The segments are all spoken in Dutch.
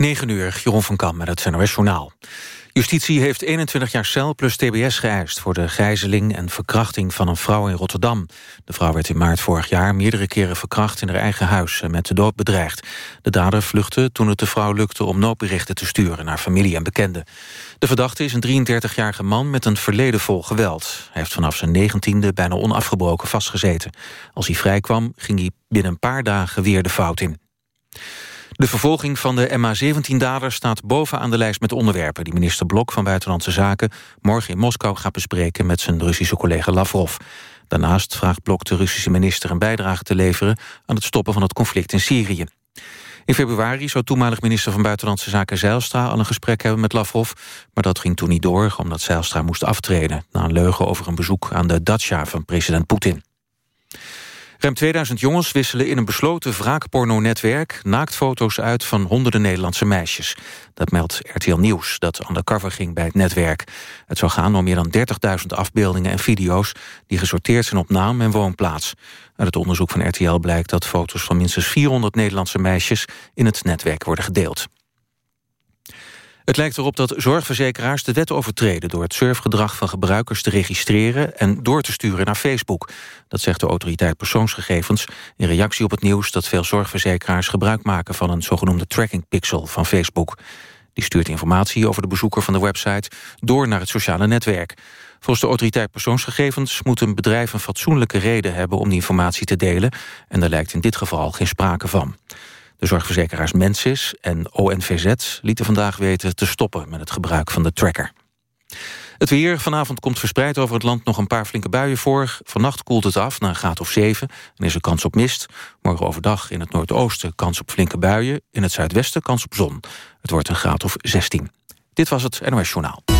9 uur, Jeroen van Kam met het NOS Journaal. Justitie heeft 21 jaar cel plus tbs geëist... voor de gijzeling en verkrachting van een vrouw in Rotterdam. De vrouw werd in maart vorig jaar meerdere keren verkracht... in haar eigen huis en met de dood bedreigd. De dader vluchtte toen het de vrouw lukte om noodberichten te sturen... naar familie en bekenden. De verdachte is een 33-jarige man met een verleden vol geweld. Hij heeft vanaf zijn negentiende bijna onafgebroken vastgezeten. Als hij vrijkwam ging hij binnen een paar dagen weer de fout in. De vervolging van de MH17-dader staat bovenaan de lijst met onderwerpen... die minister Blok van Buitenlandse Zaken morgen in Moskou gaat bespreken... met zijn Russische collega Lavrov. Daarnaast vraagt Blok de Russische minister een bijdrage te leveren... aan het stoppen van het conflict in Syrië. In februari zou toenmalig minister van Buitenlandse Zaken Zeilstra... al een gesprek hebben met Lavrov, maar dat ging toen niet door... omdat Zeilstra moest aftreden... na een leugen over een bezoek aan de dacha van president Poetin. Ruim 2000 jongens wisselen in een besloten wraakporno-netwerk... naaktfoto's uit van honderden Nederlandse meisjes. Dat meldt RTL Nieuws, dat undercover ging bij het netwerk. Het zou gaan om meer dan 30.000 afbeeldingen en video's... die gesorteerd zijn op naam en woonplaats. Uit het onderzoek van RTL blijkt dat foto's van minstens 400 Nederlandse meisjes... in het netwerk worden gedeeld. Het lijkt erop dat zorgverzekeraars de wet overtreden... door het surfgedrag van gebruikers te registreren... en door te sturen naar Facebook. Dat zegt de autoriteit persoonsgegevens... in reactie op het nieuws dat veel zorgverzekeraars gebruik maken... van een zogenoemde tracking pixel van Facebook. Die stuurt informatie over de bezoeker van de website... door naar het sociale netwerk. Volgens de autoriteit persoonsgegevens moet een bedrijf een fatsoenlijke reden hebben om die informatie te delen. En daar lijkt in dit geval geen sprake van. De zorgverzekeraars Mensis en ONVZ lieten vandaag weten te stoppen met het gebruik van de tracker. Het weer. Vanavond komt verspreid over het land nog een paar flinke buien voor. Vannacht koelt het af naar een graad of 7 en is er kans op mist. Morgen overdag in het noordoosten kans op flinke buien. In het zuidwesten kans op zon. Het wordt een graad of 16. Dit was het NOS Journaal.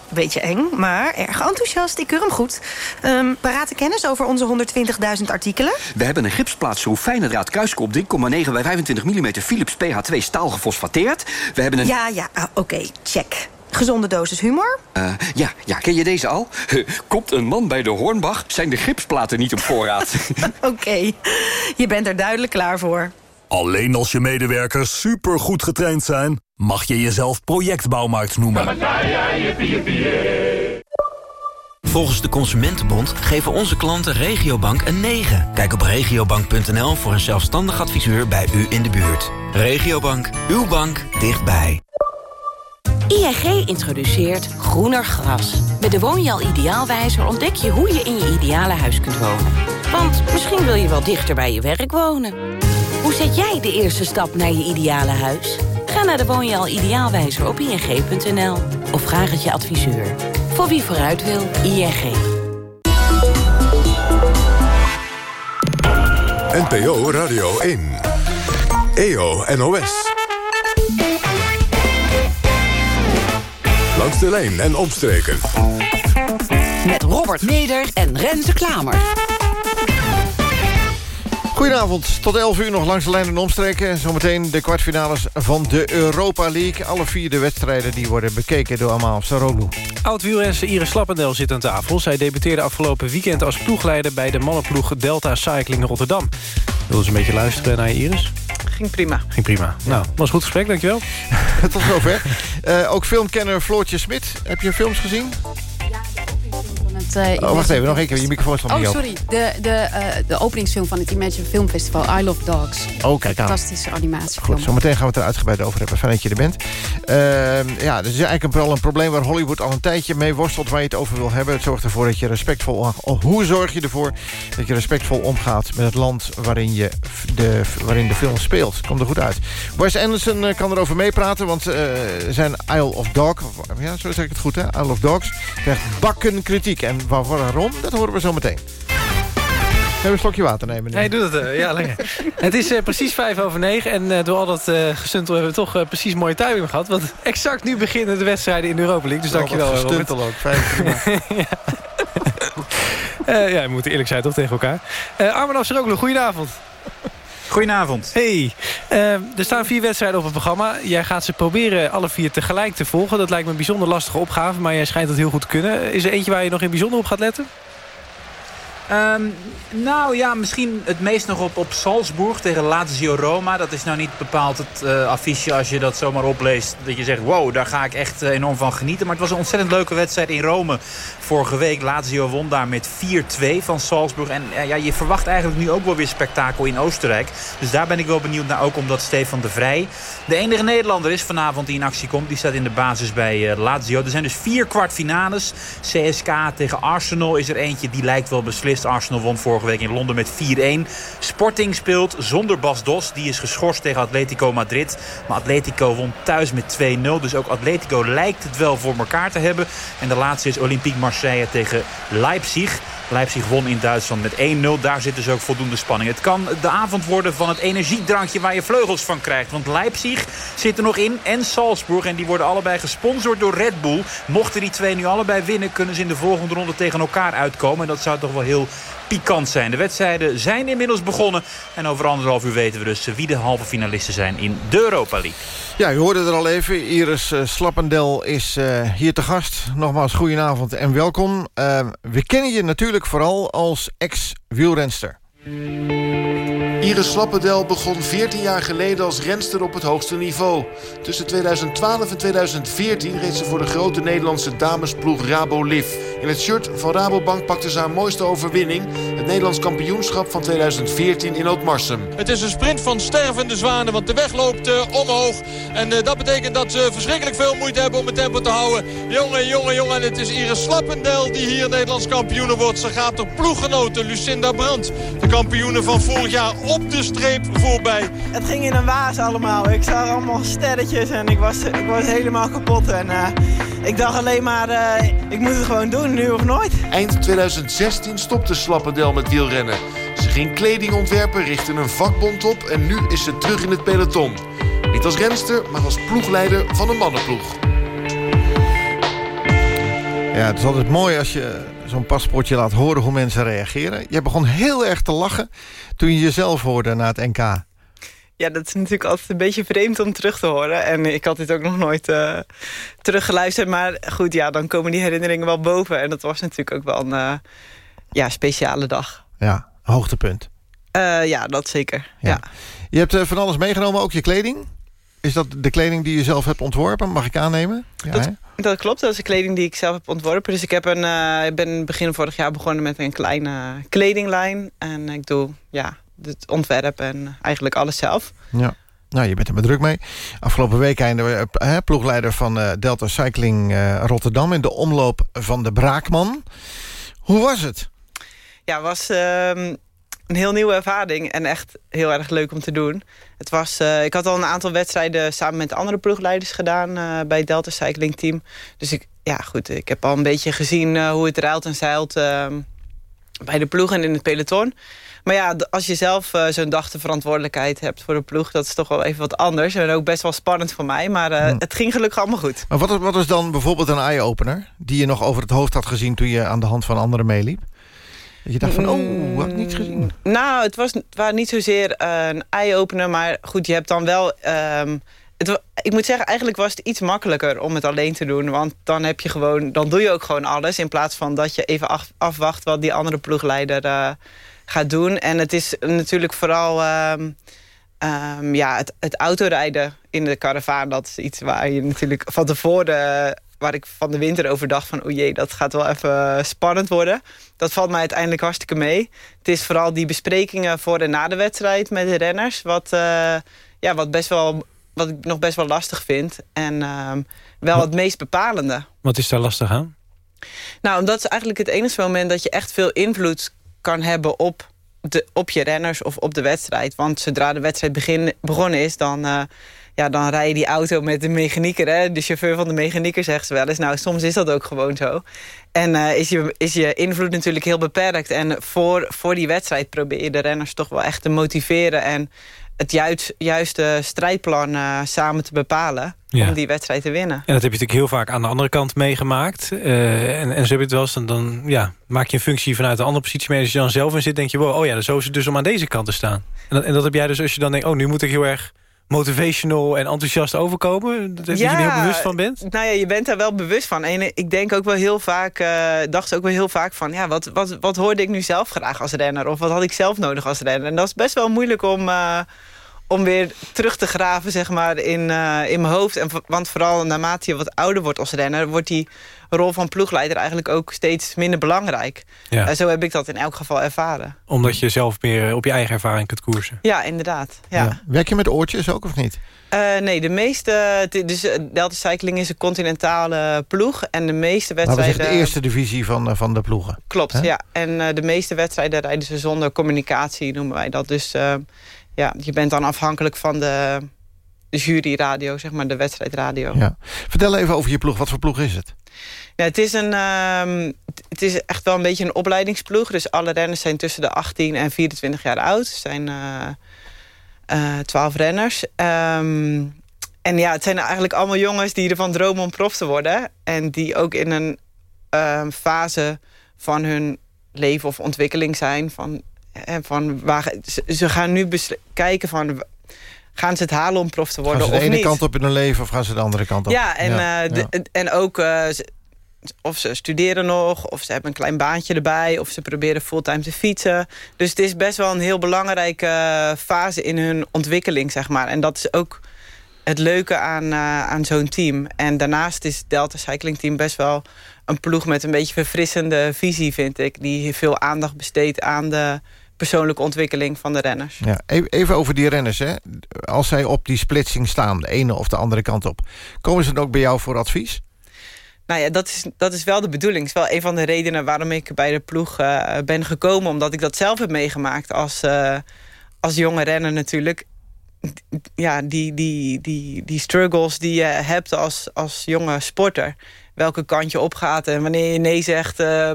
beetje eng, maar erg enthousiast. Ik keur hem goed. Um, parate kennis over onze 120.000 artikelen? We hebben een gipsplaat zo fijne draad kruiskop 3,9 bij 25 mm Philips PH2 staal gefosfateerd. We hebben een... Ja, ja, ah, oké, check. Gezonde dosis humor? Uh, ja, ja, ken je deze al? Komt een man bij de Hornbach, zijn de gipsplaten niet op voorraad. oké, je bent er duidelijk klaar voor. Alleen als je medewerkers supergoed getraind zijn... mag je jezelf projectbouwmarkt noemen. Volgens de Consumentenbond geven onze klanten Regiobank een 9. Kijk op regiobank.nl voor een zelfstandig adviseur bij u in de buurt. Regiobank, uw bank dichtbij. ING introduceert groener gras. Met de Woonjaal Ideaalwijzer ontdek je hoe je in je ideale huis kunt wonen. Want misschien wil je wel dichter bij je werk wonen. Hoe zet jij de eerste stap naar je ideale huis? Ga naar de Woonjaal Ideaalwijzer op ing.nl of vraag het je adviseur. Voor wie vooruit wil, ING. NPO Radio 1. EO NOS. Langs de lijn en omstreken. Met Robert Meder en Renze Klamer. Goedenavond, tot 11 uur nog langs de lijn en omstreken. Zometeen de kwartfinales van de Europa League. Alle vier de wedstrijden die worden bekeken door Amal Saroglu. Oud-wielrenster Iris Slappendel zit aan tafel. Zij debuteerde afgelopen weekend als ploegleider... bij de mannenploeg Delta Cycling Rotterdam. Wil ze een beetje luisteren naar Iris? Ging prima. Ging prima. Nou, was een goed gesprek, dankjewel. Tot zover. Uh, ook filmkenner Floortje Smit. Heb je films gezien? Uh, oh, wacht even, nog één keer. Je microfoon staat Oh, sorry. De, de, uh, de openingsfilm van het Imagine Film Festival, I Love Dogs. Oh, kijk aan. Fantastische animatiefilm. Goed, zometeen gaan we het er uitgebreid over hebben. Fijn dat je er bent. Uh, ja, dat is eigenlijk wel een probleem waar Hollywood al een tijdje mee worstelt... waar je het over wil hebben. Het zorgt ervoor dat je respectvol... Hoe zorg je ervoor dat je respectvol omgaat met het land waarin, je de, waarin de film speelt? Komt er goed uit. Wes Anderson uh, kan erover meepraten, want zijn Isle of Dog... Ja, zo zeg ik het goed, hè? Isle of Dogs krijgt bakken kritiek. En waarom, dat horen we zo meteen. Even een slokje water nemen. Nee, doe dat. ja, lekker. het is precies vijf over negen. En door al dat gestuntel hebben we toch precies mooie timing gehad. Want exact nu beginnen de wedstrijden in de Europa League. Dus dankjewel. Gestuntel ook. Vijf ja. ja, we moeten eerlijk zijn toch tegen elkaar. Uh, Armen Afsaroglu, goedenavond. Goedenavond. Hey, uh, er staan vier wedstrijden op het programma. Jij gaat ze proberen alle vier tegelijk te volgen. Dat lijkt me een bijzonder lastige opgave, maar jij schijnt het heel goed te kunnen. Is er eentje waar je nog in bijzonder op gaat letten? Um, nou ja, misschien het meest nog op, op Salzburg tegen Lazio Roma. Dat is nou niet bepaald het uh, affiche als je dat zomaar opleest. Dat je zegt, wow, daar ga ik echt uh, enorm van genieten. Maar het was een ontzettend leuke wedstrijd in Rome vorige week. Lazio won daar met 4-2 van Salzburg. En uh, ja, je verwacht eigenlijk nu ook wel weer spektakel in Oostenrijk. Dus daar ben ik wel benieuwd naar. Ook omdat Stefan de Vrij de enige Nederlander is vanavond die in actie komt. Die staat in de basis bij Lazio. Er zijn dus vier kwartfinales. CSK tegen Arsenal is er eentje. Die lijkt wel beslist. Arsenal won vorige week in Londen met 4-1. Sporting speelt zonder Bas Dos. Die is geschorst tegen Atletico Madrid. Maar Atletico won thuis met 2-0. Dus ook Atletico lijkt het wel voor elkaar te hebben. En de laatste is Olympique Marseille tegen Leipzig. Leipzig won in Duitsland met 1-0. Daar zit dus ook voldoende spanning. Het kan de avond worden van het energiedrankje waar je vleugels van krijgt. Want Leipzig zit er nog in en Salzburg. En die worden allebei gesponsord door Red Bull. Mochten die twee nu allebei winnen... kunnen ze in de volgende ronde tegen elkaar uitkomen. En dat zou toch wel heel pikant zijn. De wedstrijden zijn inmiddels begonnen. En over anderhalf uur weten we dus wie de halve finalisten zijn in de Europa League. Ja, u hoorde er al even. Iris uh, Slappendel is uh, hier te gast. Nogmaals, goedenavond en welkom. Uh, we kennen je natuurlijk vooral als ex-wielrenster. Iris Slappendel begon 14 jaar geleden als renster op het hoogste niveau. Tussen 2012 en 2014 reed ze voor de grote Nederlandse damesploeg Rabo Liv. In het shirt van Rabobank pakte ze haar mooiste overwinning... het Nederlands kampioenschap van 2014 in Ootmarsum. Het is een sprint van stervende zwanen, want de weg loopt uh, omhoog. En uh, dat betekent dat ze verschrikkelijk veel moeite hebben om het tempo te houden. Jongen, jongen, jongen. En het is Iris Slappendel die hier Nederlands kampioene wordt. Ze gaat er ploeggenoten Lucinda Brandt, de kampioene van vorig jaar op de streep voorbij. Het ging in een waas allemaal. Ik zag allemaal sterretjes en ik was, ik was helemaal kapot. En uh, ik dacht alleen maar, uh, ik moet het gewoon doen, nu of nooit. Eind 2016 stopte Slappendel met wielrennen. Ze ging kleding ontwerpen, richtte een vakbond op en nu is ze terug in het peloton. Niet als renster, maar als ploegleider van een mannenploeg. Ja, het is altijd mooi als je zo'n paspoortje laat horen hoe mensen reageren. Je begon heel erg te lachen toen je jezelf hoorde na het NK. Ja, dat is natuurlijk altijd een beetje vreemd om terug te horen. En ik had dit ook nog nooit uh, teruggeluisterd. Maar goed, ja, dan komen die herinneringen wel boven. En dat was natuurlijk ook wel een uh, ja, speciale dag. Ja, hoogtepunt. Uh, ja, dat zeker. Ja. ja. Je hebt van alles meegenomen, ook je kleding. Is dat de kleding die je zelf hebt ontworpen? Mag ik aannemen? Ja, dat, dat, klopt, dat is de kleding die ik zelf heb ontworpen. Dus ik, heb een, uh, ik ben begin vorig jaar begonnen met een kleine kledinglijn. En ik doe ja, het ontwerp en eigenlijk alles zelf. Ja. Nou, je bent er maar druk mee. Afgelopen week einde uh, ploegleider van uh, Delta Cycling uh, Rotterdam... in de omloop van de Braakman. Hoe was het? Ja, was een heel nieuwe ervaring en echt heel erg leuk om te doen. Het was, uh, ik had al een aantal wedstrijden samen met andere ploegleiders gedaan uh, bij het Delta Cycling Team. Dus ik, ja, goed, ik heb al een beetje gezien uh, hoe het ruilt en zeilt bij de ploeg en in het peloton. Maar ja, als je zelf zo'n dag de verantwoordelijkheid hebt voor de ploeg... dat is toch wel even wat anders. En ook best wel spannend voor mij. Maar het ging gelukkig allemaal goed. Maar wat, wat is dan bijvoorbeeld een eye-opener... die je nog over het hoofd had gezien toen je aan de hand van anderen meeliep? Dat je dacht van, oh, had ik niet gezien. Nou, het was, het niet zozeer een eye-opener. Maar goed, je hebt dan wel... Um, het, ik moet zeggen, eigenlijk was het iets makkelijker om het alleen te doen. Want dan heb je gewoon, dan doe je ook gewoon alles. In plaats van dat je even af, afwacht wat die andere ploegleider uh, gaat doen. En het is natuurlijk vooral... Um, um, ja, het, het autorijden in de caravan, dat is iets waar je natuurlijk van tevoren waar ik van de winter over dacht van... oh jee, dat gaat wel even spannend worden. Dat valt mij uiteindelijk hartstikke mee. Het is vooral die besprekingen voor en na de wedstrijd met de renners... wat, uh, ja, wat, best wel, wat ik nog best wel lastig vind. En uh, wel wat, het meest bepalende. Wat is daar lastig aan? Nou, omdat het eigenlijk het enige moment dat je echt veel invloed kan hebben op, de, op je renners of op de wedstrijd. Want zodra de wedstrijd begin, begonnen is, dan... Uh, ja, dan rij je die auto met de mechanieker. Hè? De chauffeur van de mechanieker zegt ze wel eens. Nou, soms is dat ook gewoon zo. En uh, is, je, is je invloed natuurlijk heel beperkt. En voor, voor die wedstrijd probeer je de renners toch wel echt te motiveren... en het juist, juiste strijdplan uh, samen te bepalen... Ja. om die wedstrijd te winnen. En dat heb je natuurlijk heel vaak aan de andere kant meegemaakt. Uh, en, en zo heb je het wel eens, dan, dan ja, maak je een functie vanuit de andere positie mee. Als je dan zelf in zit, denk je, wow, oh ja, zo is het dus om aan deze kant te staan. En dat, en dat heb jij dus als je dan denkt, oh, nu moet ik heel erg motivational en enthousiast overkomen? Dat ja, je er heel bewust van bent? Nou ja, je bent daar wel bewust van. En ik denk ook wel heel vaak, uh, dacht ook wel heel vaak van... ja, wat, wat, wat hoorde ik nu zelf graag als renner? Of wat had ik zelf nodig als renner? En dat is best wel moeilijk om... Uh, om weer terug te graven zeg maar, in, uh, in mijn hoofd. En, want vooral naarmate je wat ouder wordt als renner... wordt die rol van ploegleider eigenlijk ook steeds minder belangrijk. Ja. Uh, zo heb ik dat in elk geval ervaren. Omdat je zelf meer op je eigen ervaring kunt koersen. Ja, inderdaad. Ja. Ja. Werk je met oortjes ook of niet? Uh, nee, de meeste... Dus Delta Cycling is een continentale ploeg. En de meeste wedstrijden... Maar de eerste divisie van, van de ploegen. Klopt, He? ja. En de meeste wedstrijden rijden ze zonder communicatie, noemen wij dat. Dus ja, je bent dan afhankelijk van de, de juryradio, zeg maar, de wedstrijdradio. Ja. Vertel even over je ploeg. Wat voor ploeg is het? Ja, het, is een, uh, het is echt wel een beetje een opleidingsploeg. Dus alle renners zijn tussen de 18 en 24 jaar oud. Er zijn uh, uh, 12 renners. Um, en ja, het zijn eigenlijk allemaal jongens die ervan dromen om prof te worden. En die ook in een uh, fase van hun leven of ontwikkeling zijn... van en van waar, ze gaan nu kijken van... gaan ze het halen om prof te worden gaan ze de ene niet? kant op in hun leven of gaan ze de andere kant op? Ja, en, ja, uh, de, ja. en ook... Uh, of ze studeren nog, of ze hebben een klein baantje erbij... of ze proberen fulltime te fietsen. Dus het is best wel een heel belangrijke fase in hun ontwikkeling, zeg maar. En dat is ook het leuke aan, aan zo'n team. En daarnaast is Delta Cycling Team best wel een ploeg... met een beetje verfrissende visie, vind ik. Die veel aandacht besteedt aan de persoonlijke ontwikkeling van de renners. Ja, even over die renners. Hè. Als zij op die splitsing staan, de ene of de andere kant op... komen ze dan ook bij jou voor advies? Nou ja, dat is, dat is wel de bedoeling. Het is wel een van de redenen waarom ik bij de ploeg uh, ben gekomen. Omdat ik dat zelf heb meegemaakt als, uh, als jonge renner natuurlijk. Ja, die, die, die, die struggles die je hebt als, als jonge sporter. Welke kant je opgaat en wanneer je nee zegt... Uh,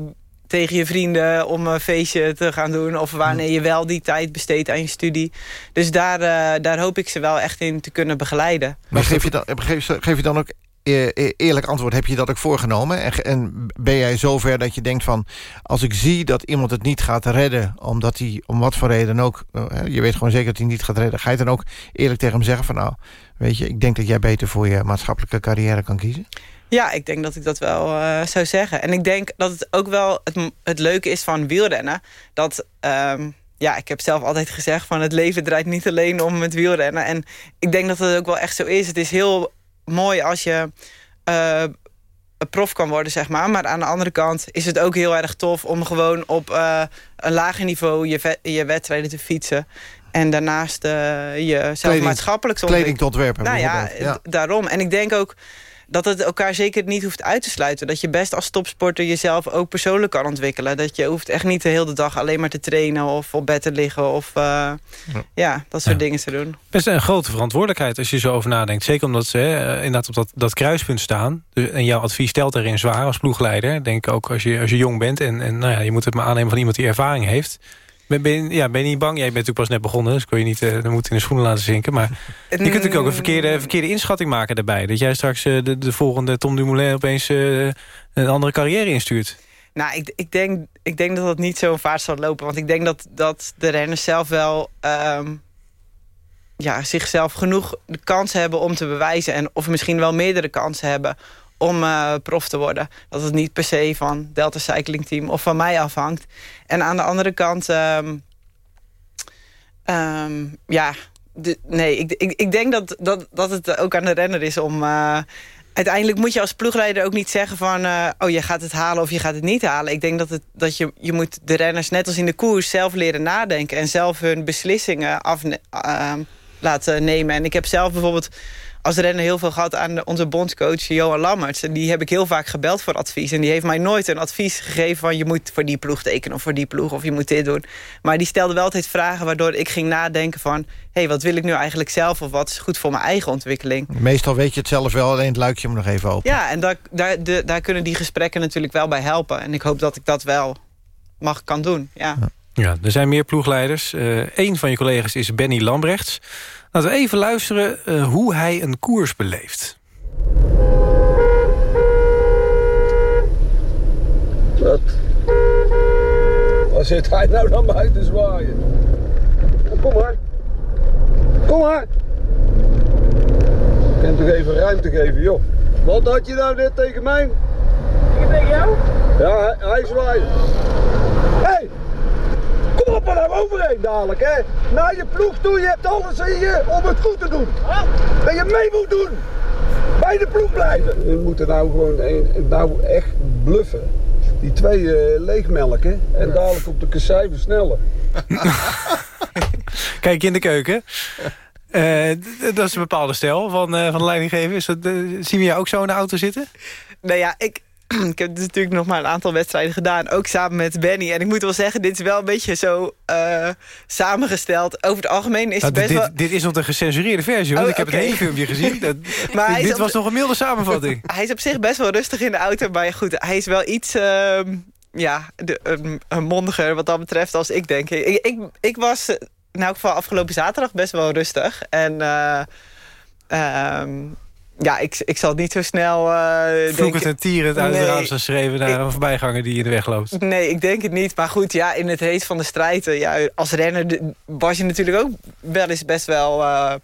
tegen je vrienden om een feestje te gaan doen... of wanneer je wel die tijd besteedt aan je studie. Dus daar, uh, daar hoop ik ze wel echt in te kunnen begeleiden. Maar geef je dan, geef, geef je dan ook eerlijk antwoord, heb je dat ook voorgenomen? En, en, ben jij zover dat je denkt van... als ik zie dat iemand het niet gaat redden... omdat hij om wat voor reden ook... je weet gewoon zeker dat hij niet gaat redden... ga je dan ook eerlijk tegen hem zeggen van... nou, weet je, ik denk dat jij beter voor je maatschappelijke carrière kan kiezen? Ja, ik denk dat ik dat wel uh, zou zeggen. En ik denk dat het ook wel het, het leuke is van wielrennen... dat... Um, ja, ik heb zelf altijd gezegd van het leven draait niet alleen om het wielrennen. En ik denk dat het ook wel echt zo is. Het is heel mooi als je uh, een prof kan worden, zeg maar. Maar aan de andere kant is het ook heel erg tof... om gewoon op uh, een lager niveau je, je wedstrijden te fietsen. En daarnaast je zelf maatschappelijk... Kleding te ontwerpen. Nou ja, ja, daarom. En ik denk ook dat het elkaar zeker niet hoeft uit te sluiten. Dat je best als topsporter jezelf ook persoonlijk kan ontwikkelen. Dat je hoeft echt niet de hele dag alleen maar te trainen... of op bed te liggen of uh, ja. ja. dat soort ja. dingen te doen. Best een grote verantwoordelijkheid als je zo over nadenkt. Zeker omdat ze hè, inderdaad op dat, dat kruispunt staan. Dus, en jouw advies stelt daarin zwaar als ploegleider. Denk ook als je, als je jong bent en, en nou ja, je moet het maar aannemen van iemand die ervaring heeft... Ben, ben, ja, ben je niet bang? Jij bent natuurlijk pas net begonnen, dus kun je niet uh, dan moet in de schoenen laten zinken. Maar je kunt natuurlijk ook een verkeerde, verkeerde inschatting maken daarbij. Dat jij straks uh, de, de volgende Tom Dumoulin opeens uh, een andere carrière instuurt. Nou, ik, ik, denk, ik denk dat dat niet zo vaart zal lopen. Want ik denk dat, dat de renners zelf wel... Um, ja, zichzelf genoeg de kans hebben om te bewijzen. En, of misschien wel meerdere kansen hebben om uh, prof te worden. Dat het niet per se van Delta Cycling Team of van mij afhangt. En aan de andere kant... Um, um, ja, nee, ik, ik, ik denk dat, dat, dat het ook aan de renner is om... Uh, uiteindelijk moet je als ploegleider ook niet zeggen van... Uh, oh, je gaat het halen of je gaat het niet halen. Ik denk dat, het, dat je, je moet de renners, net als in de koers... zelf leren nadenken en zelf hun beslissingen af, uh, laten nemen. En ik heb zelf bijvoorbeeld als renner heel veel gehad aan onze bondscoach Johan Lammerts. En die heb ik heel vaak gebeld voor advies. En die heeft mij nooit een advies gegeven van... je moet voor die ploeg tekenen of voor die ploeg of je moet dit doen. Maar die stelde wel altijd vragen waardoor ik ging nadenken van... hé, hey, wat wil ik nu eigenlijk zelf of wat is goed voor mijn eigen ontwikkeling? Meestal weet je het zelf wel, alleen het luikje moet nog even open. Ja, en daar, daar, de, daar kunnen die gesprekken natuurlijk wel bij helpen. En ik hoop dat ik dat wel mag kan doen, ja. Ja, er zijn meer ploegleiders. Uh, een van je collega's is Benny Lambrechts. Laten we even luisteren uh, hoe hij een koers beleeft. Wat? Waar zit hij nou dan bij te zwaaien? Kom maar. Kom maar. Ik kan toch even ruimte geven, joh. Wat had je nou net tegen mij? Ik tegen jou? Ja, hij, hij zwaait. Hé! Hey! Er nou overheen dadelijk, hè. Naar je ploeg toe, je hebt alles in je om het goed te doen. Dat je mee moet doen. Bij de ploeg blijven. We moeten nou gewoon nou echt bluffen. Die twee uh, leegmelken en dadelijk op de kassei versnellen. Kijk je in de keuken. Uh, dat is een bepaalde stijl van, uh, van de leidinggever. Is dat, zien we jou ook zo in de auto zitten? Nou ja, ik, ik heb dus natuurlijk nog maar een aantal wedstrijden gedaan. Ook samen met Benny. En ik moet wel zeggen, dit is wel een beetje zo uh, samengesteld. Over het algemeen is nou, het best dit, wel... Dit is nog een gecensureerde versie. Want Oh, ik heb het hele filmpje gezien. Dat, Maar dit is was nog een milde samenvatting. Hij is op zich best wel rustig in de auto. Maar goed, hij is wel iets... ehm, ja, de, een, een mondiger wat dat betreft als ik denk. Ik, ik, ik was eh, in elk geval afgelopen zaterdag best wel rustig. En... eh, ehm, ja, ik, ik zal niet zo snel uh, Vloekend denken... en tierend uit Nee. het raam schreven... naar een voorbijganger die in de weg loopt. Nee, ik denk het niet. Maar goed, ja, in het heet van de strijd... eh, ja, als renner de- was je natuurlijk ook wel eens best wel... eh,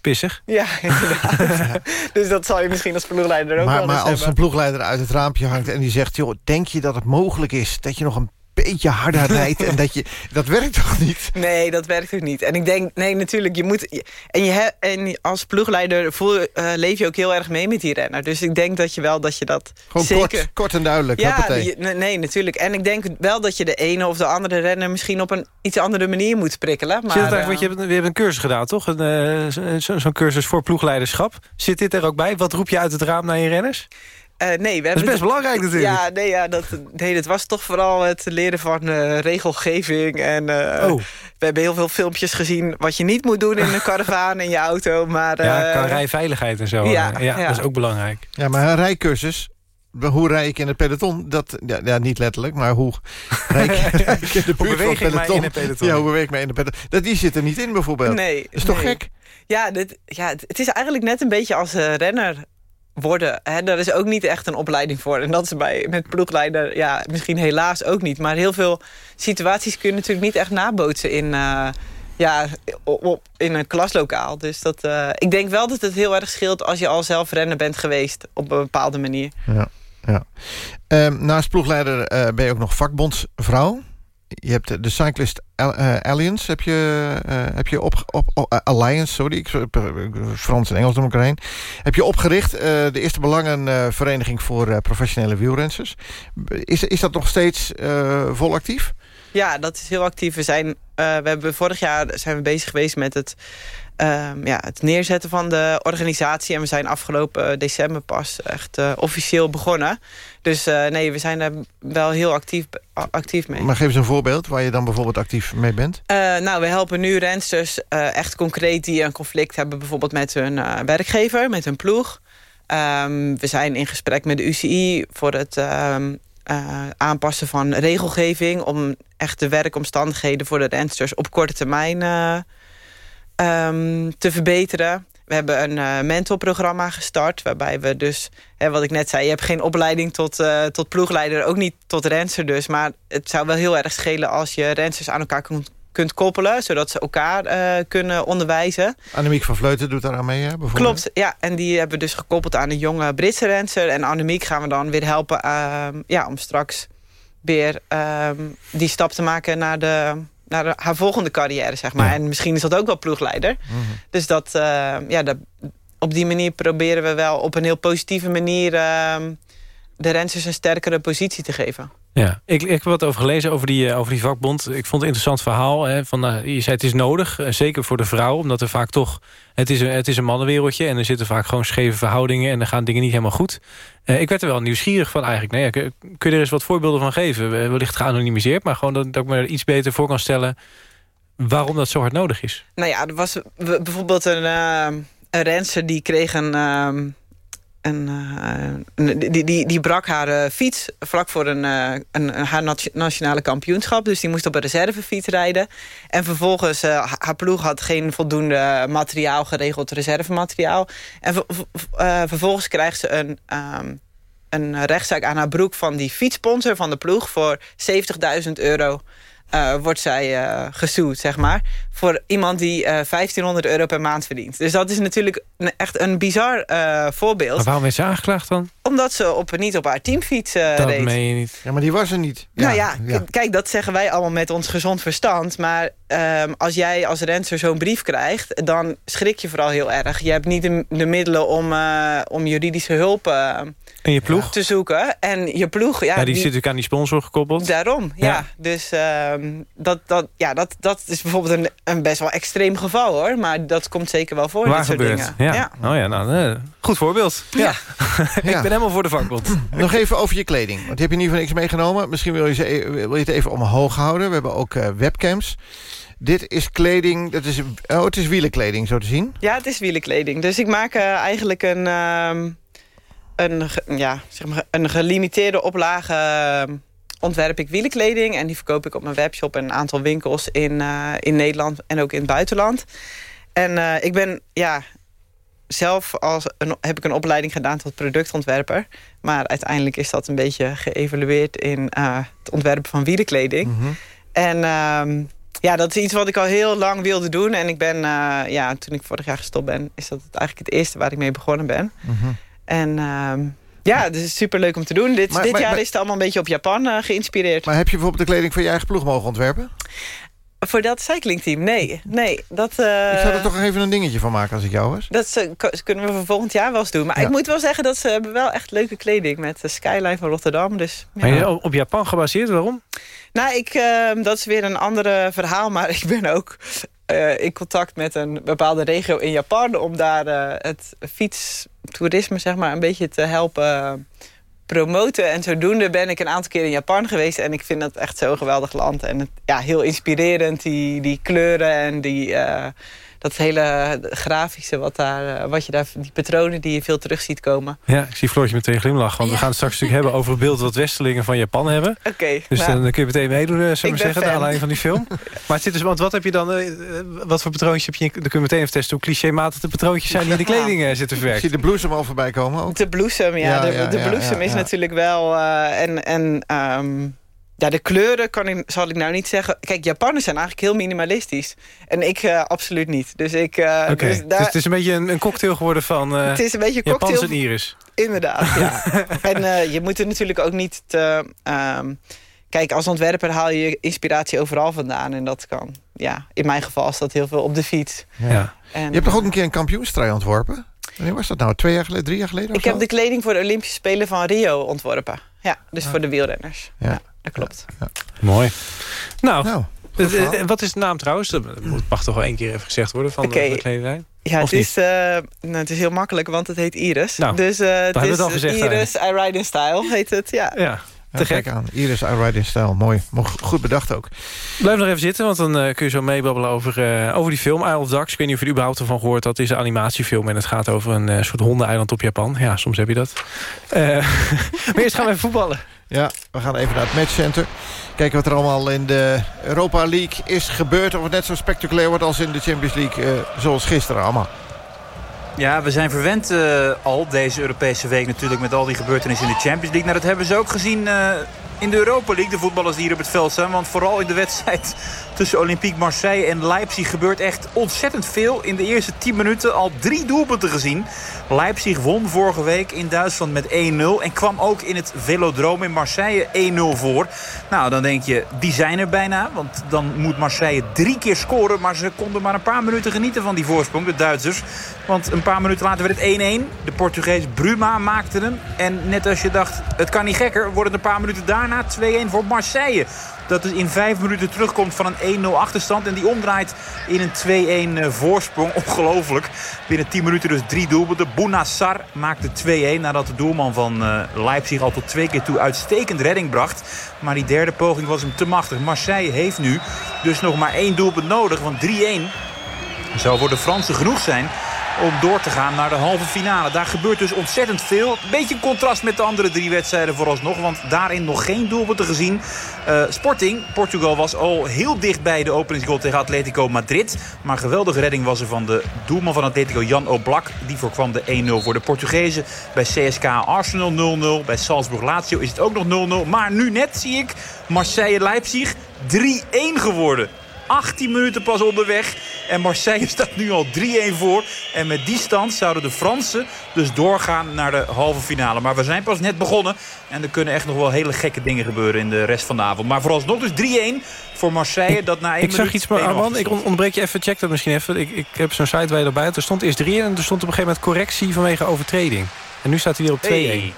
Pissig. ja, inderdaad. dus dat zal je misschien als ploegleider ook Maar, wel maar als hebben. een ploegleider uit het raampje hangt en die zegt... joh, denk je dat het mogelijk is dat je nog een beetje harder rijdt... en dat je... Dat werkt toch niet? Nee, dat werkt ook niet. En ik denk, nee, natuurlijk, je moet... En, je he- en als ploegleider voel, eh, leef je ook heel erg mee met die renner. Dus ik denk dat je wel dat je dat Gewoon zeker... kort, kort en duidelijk. Ja, die- nee, natuurlijk. En ik denk wel dat je de ene of de andere renner... misschien op een iets andere manier moet prikkelen. Maar, Zit eigenlijk, eh, want je hebt, we hebben een cursus gedaan, toch? Een, eh, zo- zo- Zo'n cursus voor ploegleiderschap. Zit dit er ook bij? Wat roep je uit het raam naar je renners? Eh, nee, we Dat is best belangrijk natuurlijk. Ja, nee, ja dat, nee, dat was toch vooral het leren van eh, regelgeving. En eh, Oh. we hebben heel veel filmpjes gezien wat je niet moet doen in een karavaan in je auto. Maar, ja, eh, qua rijveiligheid en zo. ja, ja, ja. dat is ook belangrijk. Ja, maar een rijcursus... Hoe rij ik in het peloton? Dat, ja, ja, niet letterlijk, maar hoe rij ik, rij ik in de buurt van peloton? in het peloton? Ja, hoe beweeg ik mij in de peloton? Dat, die zit er niet in bijvoorbeeld. Nee. Dat is toch nee. gek? Ja, dit, ja, het het is eigenlijk net een beetje als eh, renner worden. Hè? Is ook niet echt een opleiding voor. En dat is bij, met ploegleider ja, misschien helaas ook niet. Maar heel veel situaties kun je natuurlijk niet echt nabootsen in... eh, ja, op, in een klaslokaal. Dus dat, eh, ik denk wel dat het heel erg scheelt als je al zelf renner bent geweest op een bepaalde manier. Ja, ja. Ehm, naast ploegleider eh, ben je ook nog vakbondsvrouw. Je hebt de- de Cyclist eh, Alliance heb je, eh, heb je op, op, eh, Alliance, sorry, ik Frans en Engels door elkaar heen. Heb je opgericht, eh, de eerste belangenvereniging voor eh, professionele wielrensers. Is, is dat nog steeds eh, vol actief? Ja, dat is heel actief. We, zijn, eh, we hebben vorig jaar zijn we bezig geweest met het, ehm, ja, het neerzetten van de organisatie. En we zijn afgelopen eh, december pas echt eh, officieel begonnen. Dus eh, nee, we zijn daar wel heel actief, actief mee. Maar geef eens een voorbeeld waar je dan bijvoorbeeld actief mee bent. Nou, we helpen nu rensters echt concreet die een conflict hebben... bijvoorbeeld met hun werkgever, met hun ploeg. Ehm, we zijn in gesprek met de UCI voor het ehm, eh, aanpassen van regelgeving... om echt de werkomstandigheden voor de rensters op korte termijn eh, ehm, te verbeteren. We hebben een eh mentorprogramma gestart, waarbij we dus, hè, wat ik net zei... je hebt geen opleiding tot, eh, tot ploegleider, ook niet tot renster dus... maar het zou wel heel erg schelen als je rensters aan elkaar kunt, kunt koppelen... zodat ze elkaar eh, kunnen onderwijzen. Annemiek van Vleuten doet daar aan mee, hè, bijvoorbeeld? Klopt, ja. En die hebben we dus gekoppeld aan een jonge Britse renster. En Annemiek gaan we dan weer helpen ehm, ja, om straks weer ehm, die stap te maken naar, de, naar de- haar volgende carrière, zeg maar. En misschien is dat ook wel ploegleider. Dus dat, eh, ja, dat, op die manier proberen we wel op een heel positieve manier... ehm, de rensters een sterkere positie te geven. Ja, ik, ik heb wat over gelezen over die, eh, over die vakbond. Ik vond het een interessant verhaal. Hè, van, uh, je zei het is nodig, uh, zeker voor de vrouw. Omdat er vaak toch... Het is, een, het is een mannenwereldje en er zitten vaak gewoon scheve verhoudingen... en dan gaan dingen niet helemaal goed. ik werd er wel nieuwsgierig van eigenlijk. Nee, kun, kun, je er eens wat voorbeelden van geven? Wellicht geanonimiseerd, maar gewoon dat, dat ik me er iets beter voor kan stellen... waarom dat zo hard nodig is. Nou ja, er was bijvoorbeeld een, een renster die kreeg een ehm, en, die, die, die brak haar uh, fiets vlak voor een, uh, een, haar nationale kampioenschap. Dus die moest op een reservefiets rijden. En vervolgens, haar ploeg had geen voldoende materiaal geregeld, reservemateriaal. En vervolgens krijgt ze een, um, een rechtszaak aan haar broek van die fietssponsor van de ploeg... voor 70.000 euro wordt zij gesuwd, zeg maar. Voor iemand die uh, eh, 1500 euro per maand verdient. Dus dat is natuurlijk echt een bizar voorbeeld. Maar waarom is ze aangeklaagd dan? Omdat ze op, niet op haar teamfiets dat reed. Dat meen je niet. Ja, maar die was er niet. Ja, nou ja, ja, kijk, dat zeggen wij allemaal met ons gezond verstand. Maar um, als jij als renster zo'n brief krijgt... dan schrik je vooral heel erg. Je hebt niet de, de middelen om, om juridische hulp en je ploeg? te zoeken. En je ploeg, ja. ja die, die zit natuurlijk aan die sponsor gekoppeld. Daarom, ja. ja. Dus uh, dat, dat, ja, dat, dat is bijvoorbeeld een, een best wel extreem geval, hoor. Maar dat komt zeker wel voor, Waar dit gebeurt? soort dingen. Ja. Oh ja, nou, uh, goed voorbeeld. Ja. Ik ben helemaal voor de vakbond. Nog even over je kleding. Want die heb je in ieder geval niks meegenomen. Misschien wil je, ze, e- wil je het even omhoog houden. We hebben ook uh, webcams. Dit is kleding, dat is, oh, het is wielenkleding, zo te zien? Ja, het is wielenkleding. Dus ik maak uh, eigenlijk een... Uh, een, ja, zeg maar een gelimiteerde oplage ehm, ontwerp ik wielenkleding. En die verkoop ik op mijn webshop en een aantal winkels in, uh, in Nederland en ook in het buitenland. En uh, ik ben ja, zelf als een, heb ik een opleiding gedaan tot productontwerper. Maar uiteindelijk is dat een beetje geëvalueerd in uh, het ontwerpen van wielenkleding. Mm -hmm. En uh, ja, dat is iets wat ik al heel lang wilde doen. En ik ben, ja, toen ik vorig jaar gestopt ben, is dat eigenlijk het eerste waar ik mee begonnen ben. Mm -hmm. En uh, ja, het is super leuk om te doen. Dit, maar, dit maar, jaar maar, is het allemaal een beetje op Japan uh, geïnspireerd. Maar heb je bijvoorbeeld de kleding van je eigen ploeg mogen ontwerpen? Voor dat cyclingteam? Nee. nee dat, uh, ik zou er toch even een dingetje van maken als ik jou was. Dat kunnen we voor volgend jaar wel eens doen. Maar ja. ik moet wel zeggen dat ze hebben wel echt leuke kleding... met de skyline van Rotterdam. Dus, ja. Maar op Japan gebaseerd, waarom? Nou, ik, uh, dat is weer een ander verhaal. Maar ik ben ook uh, in contact met een bepaalde regio in Japan... om daar uh, het fietstoerisme zeg maar, een beetje te helpen promoten. En zodoende ben ik een aantal keer in Japan geweest... en ik vind dat echt zo'n geweldig land. En het, ja, heel inspirerend, die, die kleuren en die... Uh, dat hele grafische, wat, daar, wat je daar, die patronen die je veel terug ziet komen. Ja, ik zie Floortje meteen glimlachen. Want ja. we gaan het straks natuurlijk hebben over het beeld wat Westelingen van Japan hebben. Oké. Okay, dus nou, dan kun je meteen meedoen, zullen we zeggen, naar aanleiding van die film. maar het zit dus, want wat heb je dan, uh, wat voor patroontjes heb je, dan kun je meteen even testen hoe clichématig de patroontjes zijn die in de kleding zitten verwerkt. Ik zie de bloesem al voorbij komen ook. De bloesem, ja. ja de, de bloesem is natuurlijk wel, uh, en, en um, ja, de kleuren kan ik, zal ik nou niet zeggen. Kijk, Japanners zijn eigenlijk heel minimalistisch. En ik uh, absoluut niet. Dus ik... Uh, okay. dus, dus, het is een beetje een, een cocktail geworden van uh, Het is een beetje een Japans cocktail... en Iris. Inderdaad, ja. en je moet er natuurlijk ook niet te... Um, kijk, als ontwerper haal je je inspiratie overal vandaan. En dat kan, ja, in mijn geval is dat heel veel op de fiets. Ja. En, je hebt toch ook een keer een kampioenstrui ontworpen? Wanneer was dat nou? Twee jaar geleden, drie jaar geleden? Ik heb de kleding voor de Olympische Spelen van Rio ontworpen. Ja, dus ah. voor de wielrenners. Ja. ja dat klopt. Ja, Mooi. Nou, nou wat is de naam trouwens? Dat mag toch wel één keer even gezegd worden van okay. de kleding. Ja, het is, uh, nou, het is heel makkelijk, want het heet Iris. Nou, dus uh, het is het al gezegd, Iris I Ride in Style, heet het. Ja. ja. Te gek aan. Iris I Ride in Style. Mooi. Goed bedacht ook. Blijf nog even zitten, want dan uh, kun je zo meebabbelen over, uh, over die film Isle of Dogs. Ik weet niet of je er überhaupt ervan gehoord. Het is een animatiefilm en het gaat over een uh, soort hondeneiland op Japan. Ja, soms heb je dat. maar eerst gaan we even voetballen. Ja, we gaan even naar het matchcenter. Kijken wat er allemaal in de Europa League is gebeurd. Of het net zo spectaculair wordt als in de Champions League. Uh, zoals gisteren allemaal. Ja, we zijn verwend uh, al deze Europese week natuurlijk met al die gebeurtenissen in de Champions League. Nou, dat hebben ze ook gezien uh, in de Europa League, de voetballers die hier op het veld staan. Want vooral in de wedstrijd tussen Olympique Marseille en Leipzig gebeurt echt ontzettend veel. In de eerste 10 minuten al drie doelpunten gezien. Leipzig won vorige week in Duitsland met 1-0 en kwam ook in het Velodrome in Marseille 1-0 voor. Nou, dan denk je, die zijn er bijna. Want dan moet Marseille drie keer scoren. Maar ze konden maar een paar minuten genieten van die voorsprong, de Duitsers. Want een paar minuten later werd het 1-1. De Portugees Bruma maakte hem. En net als je dacht, het kan niet gekker, wordt het een paar minuten daarna 2-1 voor Marseille. Dat is in vijf minuten terugkomt van een 1-0 achterstand. En die omdraait in een 2-1 eh, voorsprong. Ongelooflijk. Binnen 10 minuten dus drie doelpunten. Bounassar maakte 2-1 nadat de doelman van uh, Leipzig al tot twee keer toe uitstekend redding bracht. Maar die derde poging was hem te machtig. Marseille heeft nu dus nog maar één doelpunt nodig. Want 3-1 zou voor de Fransen genoeg zijn om door te gaan naar de halve finale. Daar gebeurt dus ontzettend veel. Beetje contrast met de andere drie wedstrijden vooralsnog. Want daarin nog geen doelpunten gezien. Uh, Sporting, Portugal was al heel dicht bij de openingsgoal tegen Atletico Madrid. Maar geweldige redding was er van de doelman van Atletico, Jan Oblak. Die voorkwam de 1-0 voor de Portugezen. Bij CSK Arsenal 0-0. Bij Salzburg Lazio is het ook nog 0-0. Maar nu net zie ik Marseille-Leipzig 3-1 geworden. 18 minuten pas onderweg. En Marseille staat nu al 3-1 voor. En met die stand zouden de Fransen dus doorgaan naar de halve finale. Maar we zijn pas net begonnen. En er kunnen echt nog wel hele gekke dingen gebeuren in de rest van de avond. Maar vooralsnog dus 3-1 voor Marseille. Dat na één ik zag iets, maar Arman, ik ontbreek je even. Check dat misschien even. Ik, ik heb zo'n site waar je erbij Er stond eerst 3 en er stond op een gegeven moment correctie vanwege overtreding. En nu staat hij weer op 2-1. Hey.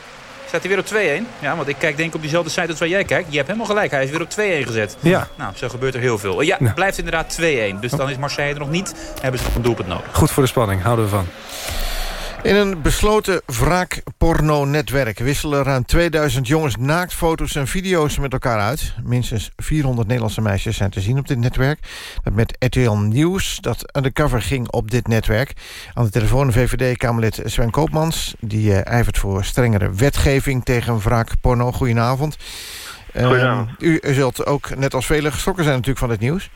Staat hij weer op 2-1? Ja, want ik kijk denk op diezelfde site als waar jij kijkt. Je hebt helemaal gelijk. Hij is weer op 2-1 gezet. Ja. Nou, zo gebeurt er heel veel. Ja, het blijft inderdaad 2-1. Dus dan is Marseille er nog niet. Hebben ze nog een doelpunt nodig. Goed voor de spanning. Houden we van. In een besloten wraakporno-netwerk wisselen ruim 2000 jongens naaktfoto's en video's met elkaar uit. Minstens 400 Nederlandse meisjes zijn te zien op dit netwerk. Dat met RTL Nieuws, dat undercover ging op dit netwerk. Aan de telefoon VVD-Kamerlid Sven Koopmans. Die uh, ijvert voor strengere wetgeving tegen wraakporno. Goedenavond. Goedenavond. Uh, u, u zult ook, net als velen, geschrokken zijn natuurlijk van dit nieuws.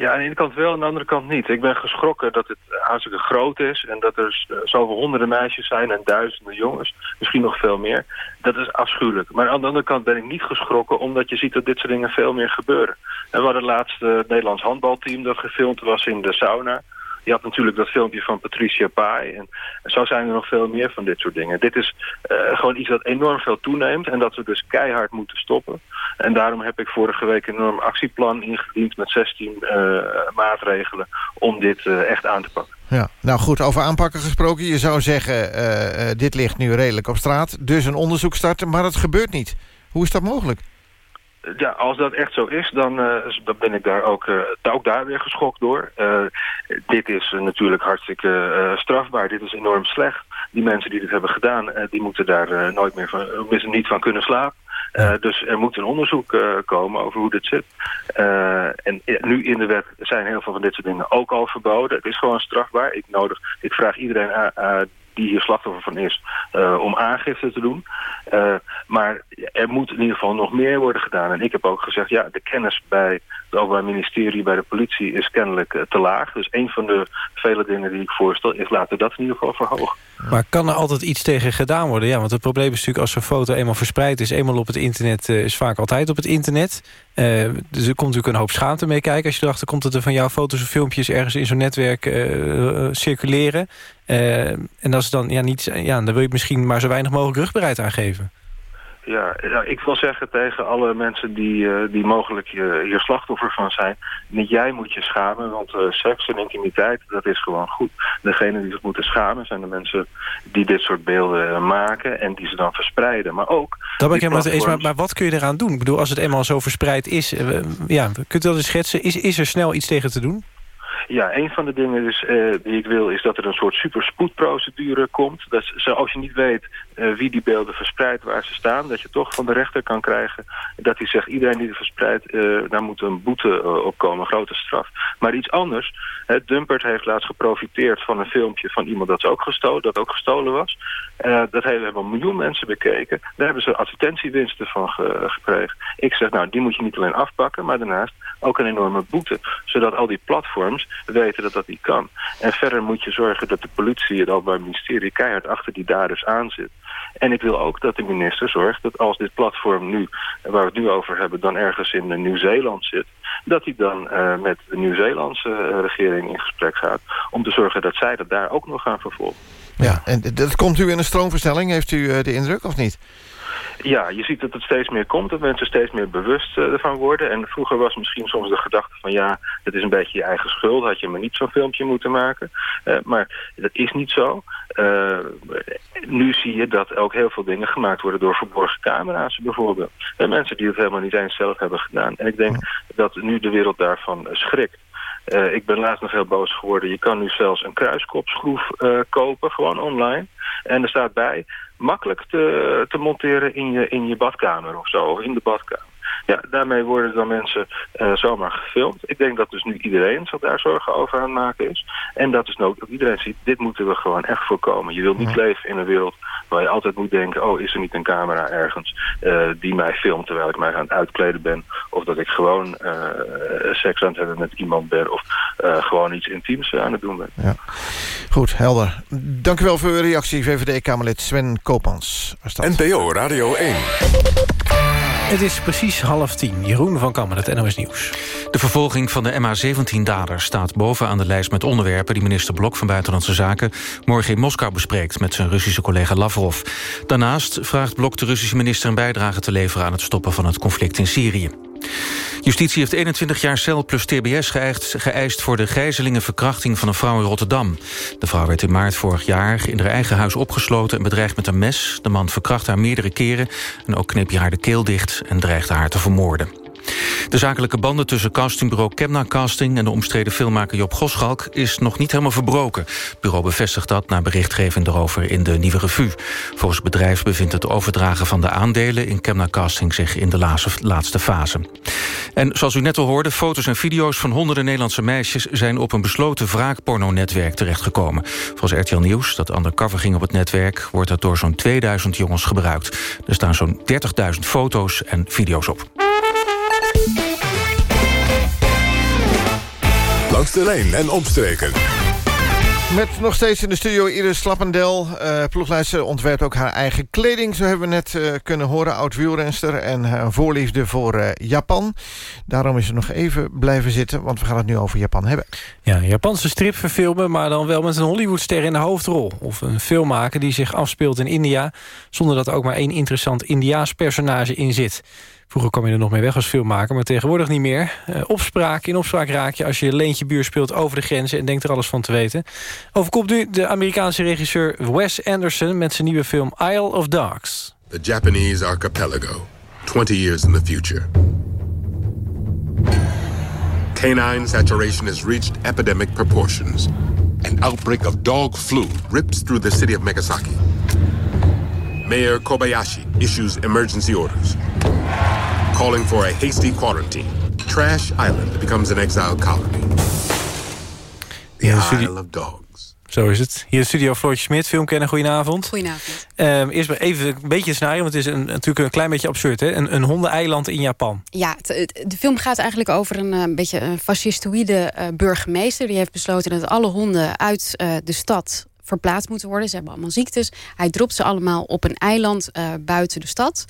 Ja, aan de ene kant wel, aan de andere kant niet. Ik ben geschrokken dat het hartstikke groot is... en dat er zoveel honderden meisjes zijn en duizenden jongens. Misschien nog veel meer. Dat is afschuwelijk. Maar aan de andere kant ben ik niet geschrokken... omdat je ziet dat dit soort dingen veel meer gebeuren. En we hadden het Nederlands handbalteam dat gefilmd was in de sauna... Je had natuurlijk dat filmpje van Patricia Pai. En zo zijn er nog veel meer van dit soort dingen. Dit is uh, gewoon iets dat enorm veel toeneemt. En dat we dus keihard moeten stoppen. En daarom heb ik vorige week een enorm actieplan ingediend... met 16 uh, maatregelen om dit uh, echt aan te pakken. Ja, nou goed, over aanpakken gesproken. Je zou zeggen, dit ligt nu redelijk op straat. Dus een onderzoek starten, maar het gebeurt niet. Hoe is dat mogelijk? Ja, als dat echt zo is, dan, uh, dan ben ik daar ook, uh, ook daar weer geschokt door. Uh, dit is natuurlijk hartstikke strafbaar. Dit is enorm slecht. Die mensen die dit hebben gedaan, die moeten daar nooit meer van, niet van kunnen slapen. Uh, dus er moet een onderzoek uh, komen over hoe dit zit. Uh, en nu in de wet zijn heel veel van dit soort dingen ook al verboden. Het is gewoon strafbaar. Ik, nodig, ik vraag iedereen die hier slachtoffer van is, uh, om aangifte te doen. Uh, maar er moet in ieder geval nog meer worden gedaan. En ik heb ook gezegd, ja, de kennis bij het Openbaar Ministerie, bij de politie is kennelijk uh, te laag. Dus een van de vele dingen die ik voorstel is laten dat in ieder geval verhogen. Maar kan er altijd iets tegen gedaan worden? Ja, want het probleem is natuurlijk als zo'n foto eenmaal verspreid is... eenmaal op het internet, is vaak altijd op het internet. dus er komt natuurlijk een hoop schaamte mee kijken. Als je erachter komt dat er van jouw foto's of filmpjes... ergens in zo'n netwerk circuleren. En dat is dan, ja, niet, ja, dan wil je misschien maar zo weinig mogelijk rugbereid aangeven. Ja, nou, ik wil zeggen tegen alle mensen die, uh, die mogelijk hier, hier slachtoffer van zijn... niet jij moet je schamen, want uh, seks en intimiteit, dat is gewoon goed. Degene die zich moeten schamen zijn de mensen die dit soort beelden maken... en die ze dan verspreiden, maar ook... Dat ben ik helemaal platforms... eens, maar, maar wat kun je eraan doen? Ik bedoel, als het eenmaal zo verspreid is... Uh, ja, kunt u dat eens schetsen? Is, is er snel iets tegen te doen? Ja, een van de dingen uh, die ik wil is dat er een soort superspoedprocedure komt. Dat ze, als je niet weet uh, wie die beelden verspreidt, waar ze staan... dat je toch van de rechter kan krijgen dat hij zegt... iedereen die het verspreidt, uh, daar moet een boete op komen, een grote straf. Maar iets anders, hè, Dumpert heeft laatst geprofiteerd van een filmpje van iemand dat, ook, gestolen, dat ook gestolen was. dat hebben een miljoen mensen bekeken. Daar hebben ze advertentiewinsten van ge, gekregen. Ik zeg, nou, die moet je niet alleen afpakken, maar daarnaast ook een enorme boete. Zodat al die platforms weten dat dat niet kan. En verder moet je zorgen dat de politie, het Openbaar Ministerie, keihard achter die daders aan zit. En ik wil ook dat de minister zorgt dat als dit platform nu, waar we het nu over hebben, dan ergens in Nieuw-Zeeland zit, dat hij dan uh, met de Nieuw-Zeelandse regering in gesprek gaat om te zorgen dat zij dat daar ook nog gaan vervolgen. Ja, en dat komt u in een stroomversnelling, heeft u de indruk of niet? Ja, je ziet dat het steeds meer komt, dat mensen steeds meer bewust uh, ervan worden. En vroeger was misschien soms de gedachte van ja, het is een beetje je eigen schuld, had je maar niet zo'n filmpje moeten maken. Uh, maar dat is niet zo. Uh, nu zie je dat ook heel veel dingen gemaakt worden door verborgen camera's bijvoorbeeld. En mensen die het helemaal niet eens zelf hebben gedaan. En ik denk dat nu de wereld daarvan schrikt. Ik ben laatst nog heel boos geworden. Je kan nu zelfs een kruiskopschroef kopen, gewoon online. En er staat bij, makkelijk te, te monteren in je, in je badkamer of zo, of in de badkamer. Ja, daarmee worden dan mensen uh, zomaar gefilmd. Ik denk dat dus nu iedereen zich daar zorgen over aan het maken is. En dat is dus ook iedereen ziet, dit moeten we gewoon echt voorkomen. Je wilt niet leven in een wereld waar je altijd moet denken... oh, is er niet een camera ergens uh, die mij filmt terwijl ik mij aan het uitkleden ben... of dat ik gewoon uh, seks aan het hebben met iemand ben... of gewoon iets intiems aan het doen ben. Ja. Goed, helder. Dank u wel voor uw reactie, VVD-Kamerlid Sven Koopmans. NPO Radio 1. Het is precies half tien. Jeroen van Kammer, het NOS Nieuws. De vervolging van de MH17-daders staat bovenaan de lijst met onderwerpen... die minister Blok van Buitenlandse Zaken morgen in Moskou bespreekt... met zijn Russische collega Lavrov. Daarnaast vraagt Blok de Russische minister een bijdrage te leveren... aan het stoppen van het conflict in Syrië. Justitie heeft 21 jaar cel plus tbs geëist, geëist voor de gijzeling en verkrachting van een vrouw in Rotterdam. De vrouw werd in maart vorig jaar in haar eigen huis opgesloten en bedreigd met een mes. De man verkracht haar meerdere keren en ook kneep hij haar de keel dicht en dreigde haar te vermoorden. De zakelijke banden tussen castingbureau Kemna Casting... en de omstreden filmmaker Job Goschalk is nog niet helemaal verbroken. Het bureau bevestigt dat na berichtgeving erover in de Nieuwe Revue. Volgens het bedrijf bevindt het overdragen van de aandelen... in Kemna Casting zich in de laatste fase. En zoals u net al hoorde, foto's en video's van honderden Nederlandse meisjes... zijn op een besloten wraakporno-netwerk terechtgekomen. Volgens RTL Nieuws, dat undercover ging op het netwerk... wordt dat door zo'n 2000 jongens gebruikt. Er staan zo'n 30.000 foto's en video's op. Langs de lijn en omstreken. Met nog steeds in de studio Iris Slappendel. Uh, ploegleidster ontwerpt ook haar eigen kleding. Zo hebben we net uh, kunnen horen. Oud-wielrenster en uh, voorliefde voor uh, Japan. Daarom is ze nog even blijven zitten. Want we gaan het nu over Japan hebben. Ja, een Japanse strip verfilmen. Maar dan wel met een Hollywoodster in de hoofdrol. Of een film maken die zich afspeelt in India. Zonder dat er ook maar één interessant Indiaas personage in zit. Vroeger kwam je er nog mee weg als filmmaker, maar tegenwoordig niet meer. Uh, opspraak, in opspraak raak je als je leentje buur speelt over de grenzen... en denkt er alles van te weten. Overkomt nu de Amerikaanse regisseur Wes Anderson... met zijn nieuwe film Isle of Dogs. The Japanese archipelago, 20 years in the future. Canine saturation has reached epidemic proportions. An outbreak of dog flu rips through the city of Megasaki. Mayor Kobayashi issues emergency orders, calling for a hasty quarantine. Trash Island becomes an exile colony. The Isle of Dogs. Zo is het. Hier in studio Floortje Smit, filmkenner. Goedenavond. Goedenavond. Um, eerst maar even een beetje scenario, want het is een, natuurlijk een klein beetje absurd. Hè? Een, een hondeneiland in Japan. Ja, de film gaat eigenlijk over een, een beetje een fascistoïde uh, burgemeester. Die heeft besloten dat alle honden uit uh, de stad verplaatst moeten worden. Ze hebben allemaal ziektes. Hij dropt ze allemaal op een eiland uh, buiten de stad.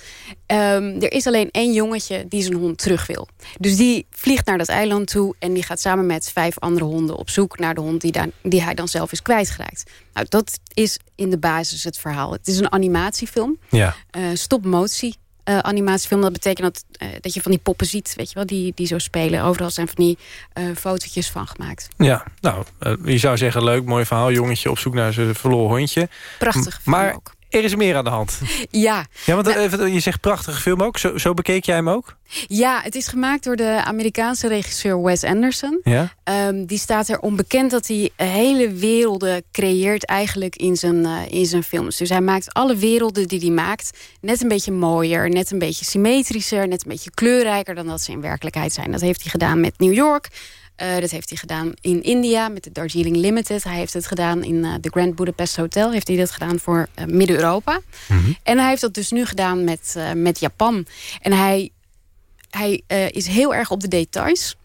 Um, er is alleen één jongetje die zijn hond terug wil. Dus die vliegt naar dat eiland toe... en die gaat samen met vijf andere honden op zoek naar de hond... die, daar, die hij dan zelf is kwijtgeraakt. Nou, dat is in de basis het verhaal. Het is een animatiefilm. Ja. Uh, stop-motie uh, animatiefilm. Dat betekent dat, uh, dat je van die poppen ziet, weet je wel, die, die zo spelen. Overal zijn van die uh, fotootjes van gemaakt. Ja, nou, je zou zeggen, leuk, mooi verhaal. Jongetje op zoek naar zijn verloren hondje. Prachtig Maar ook. Er is meer aan de hand. Ja. Ja, want nou, je zegt prachtige film ook. Zo, zo bekeek jij hem ook? Ja, het is gemaakt door de Amerikaanse regisseur Wes Anderson. Ja? Um, die staat er onbekend dat hij hele werelden creëert eigenlijk in zijn, uh, in zijn films. Dus hij maakt alle werelden die hij maakt net een beetje mooier, net een beetje symmetrischer, net een beetje kleurrijker dan dat ze in werkelijkheid zijn. Dat heeft hij gedaan met New York. Uh, dat heeft hij gedaan in India met de Darjeeling Limited. Hij heeft het gedaan in uh, de Grand Budapest Hotel. Heeft hij dat gedaan voor uh, Midden-Europa. Mm -hmm. En hij heeft dat dus nu gedaan met, met Japan. En hij hij is heel erg op de details.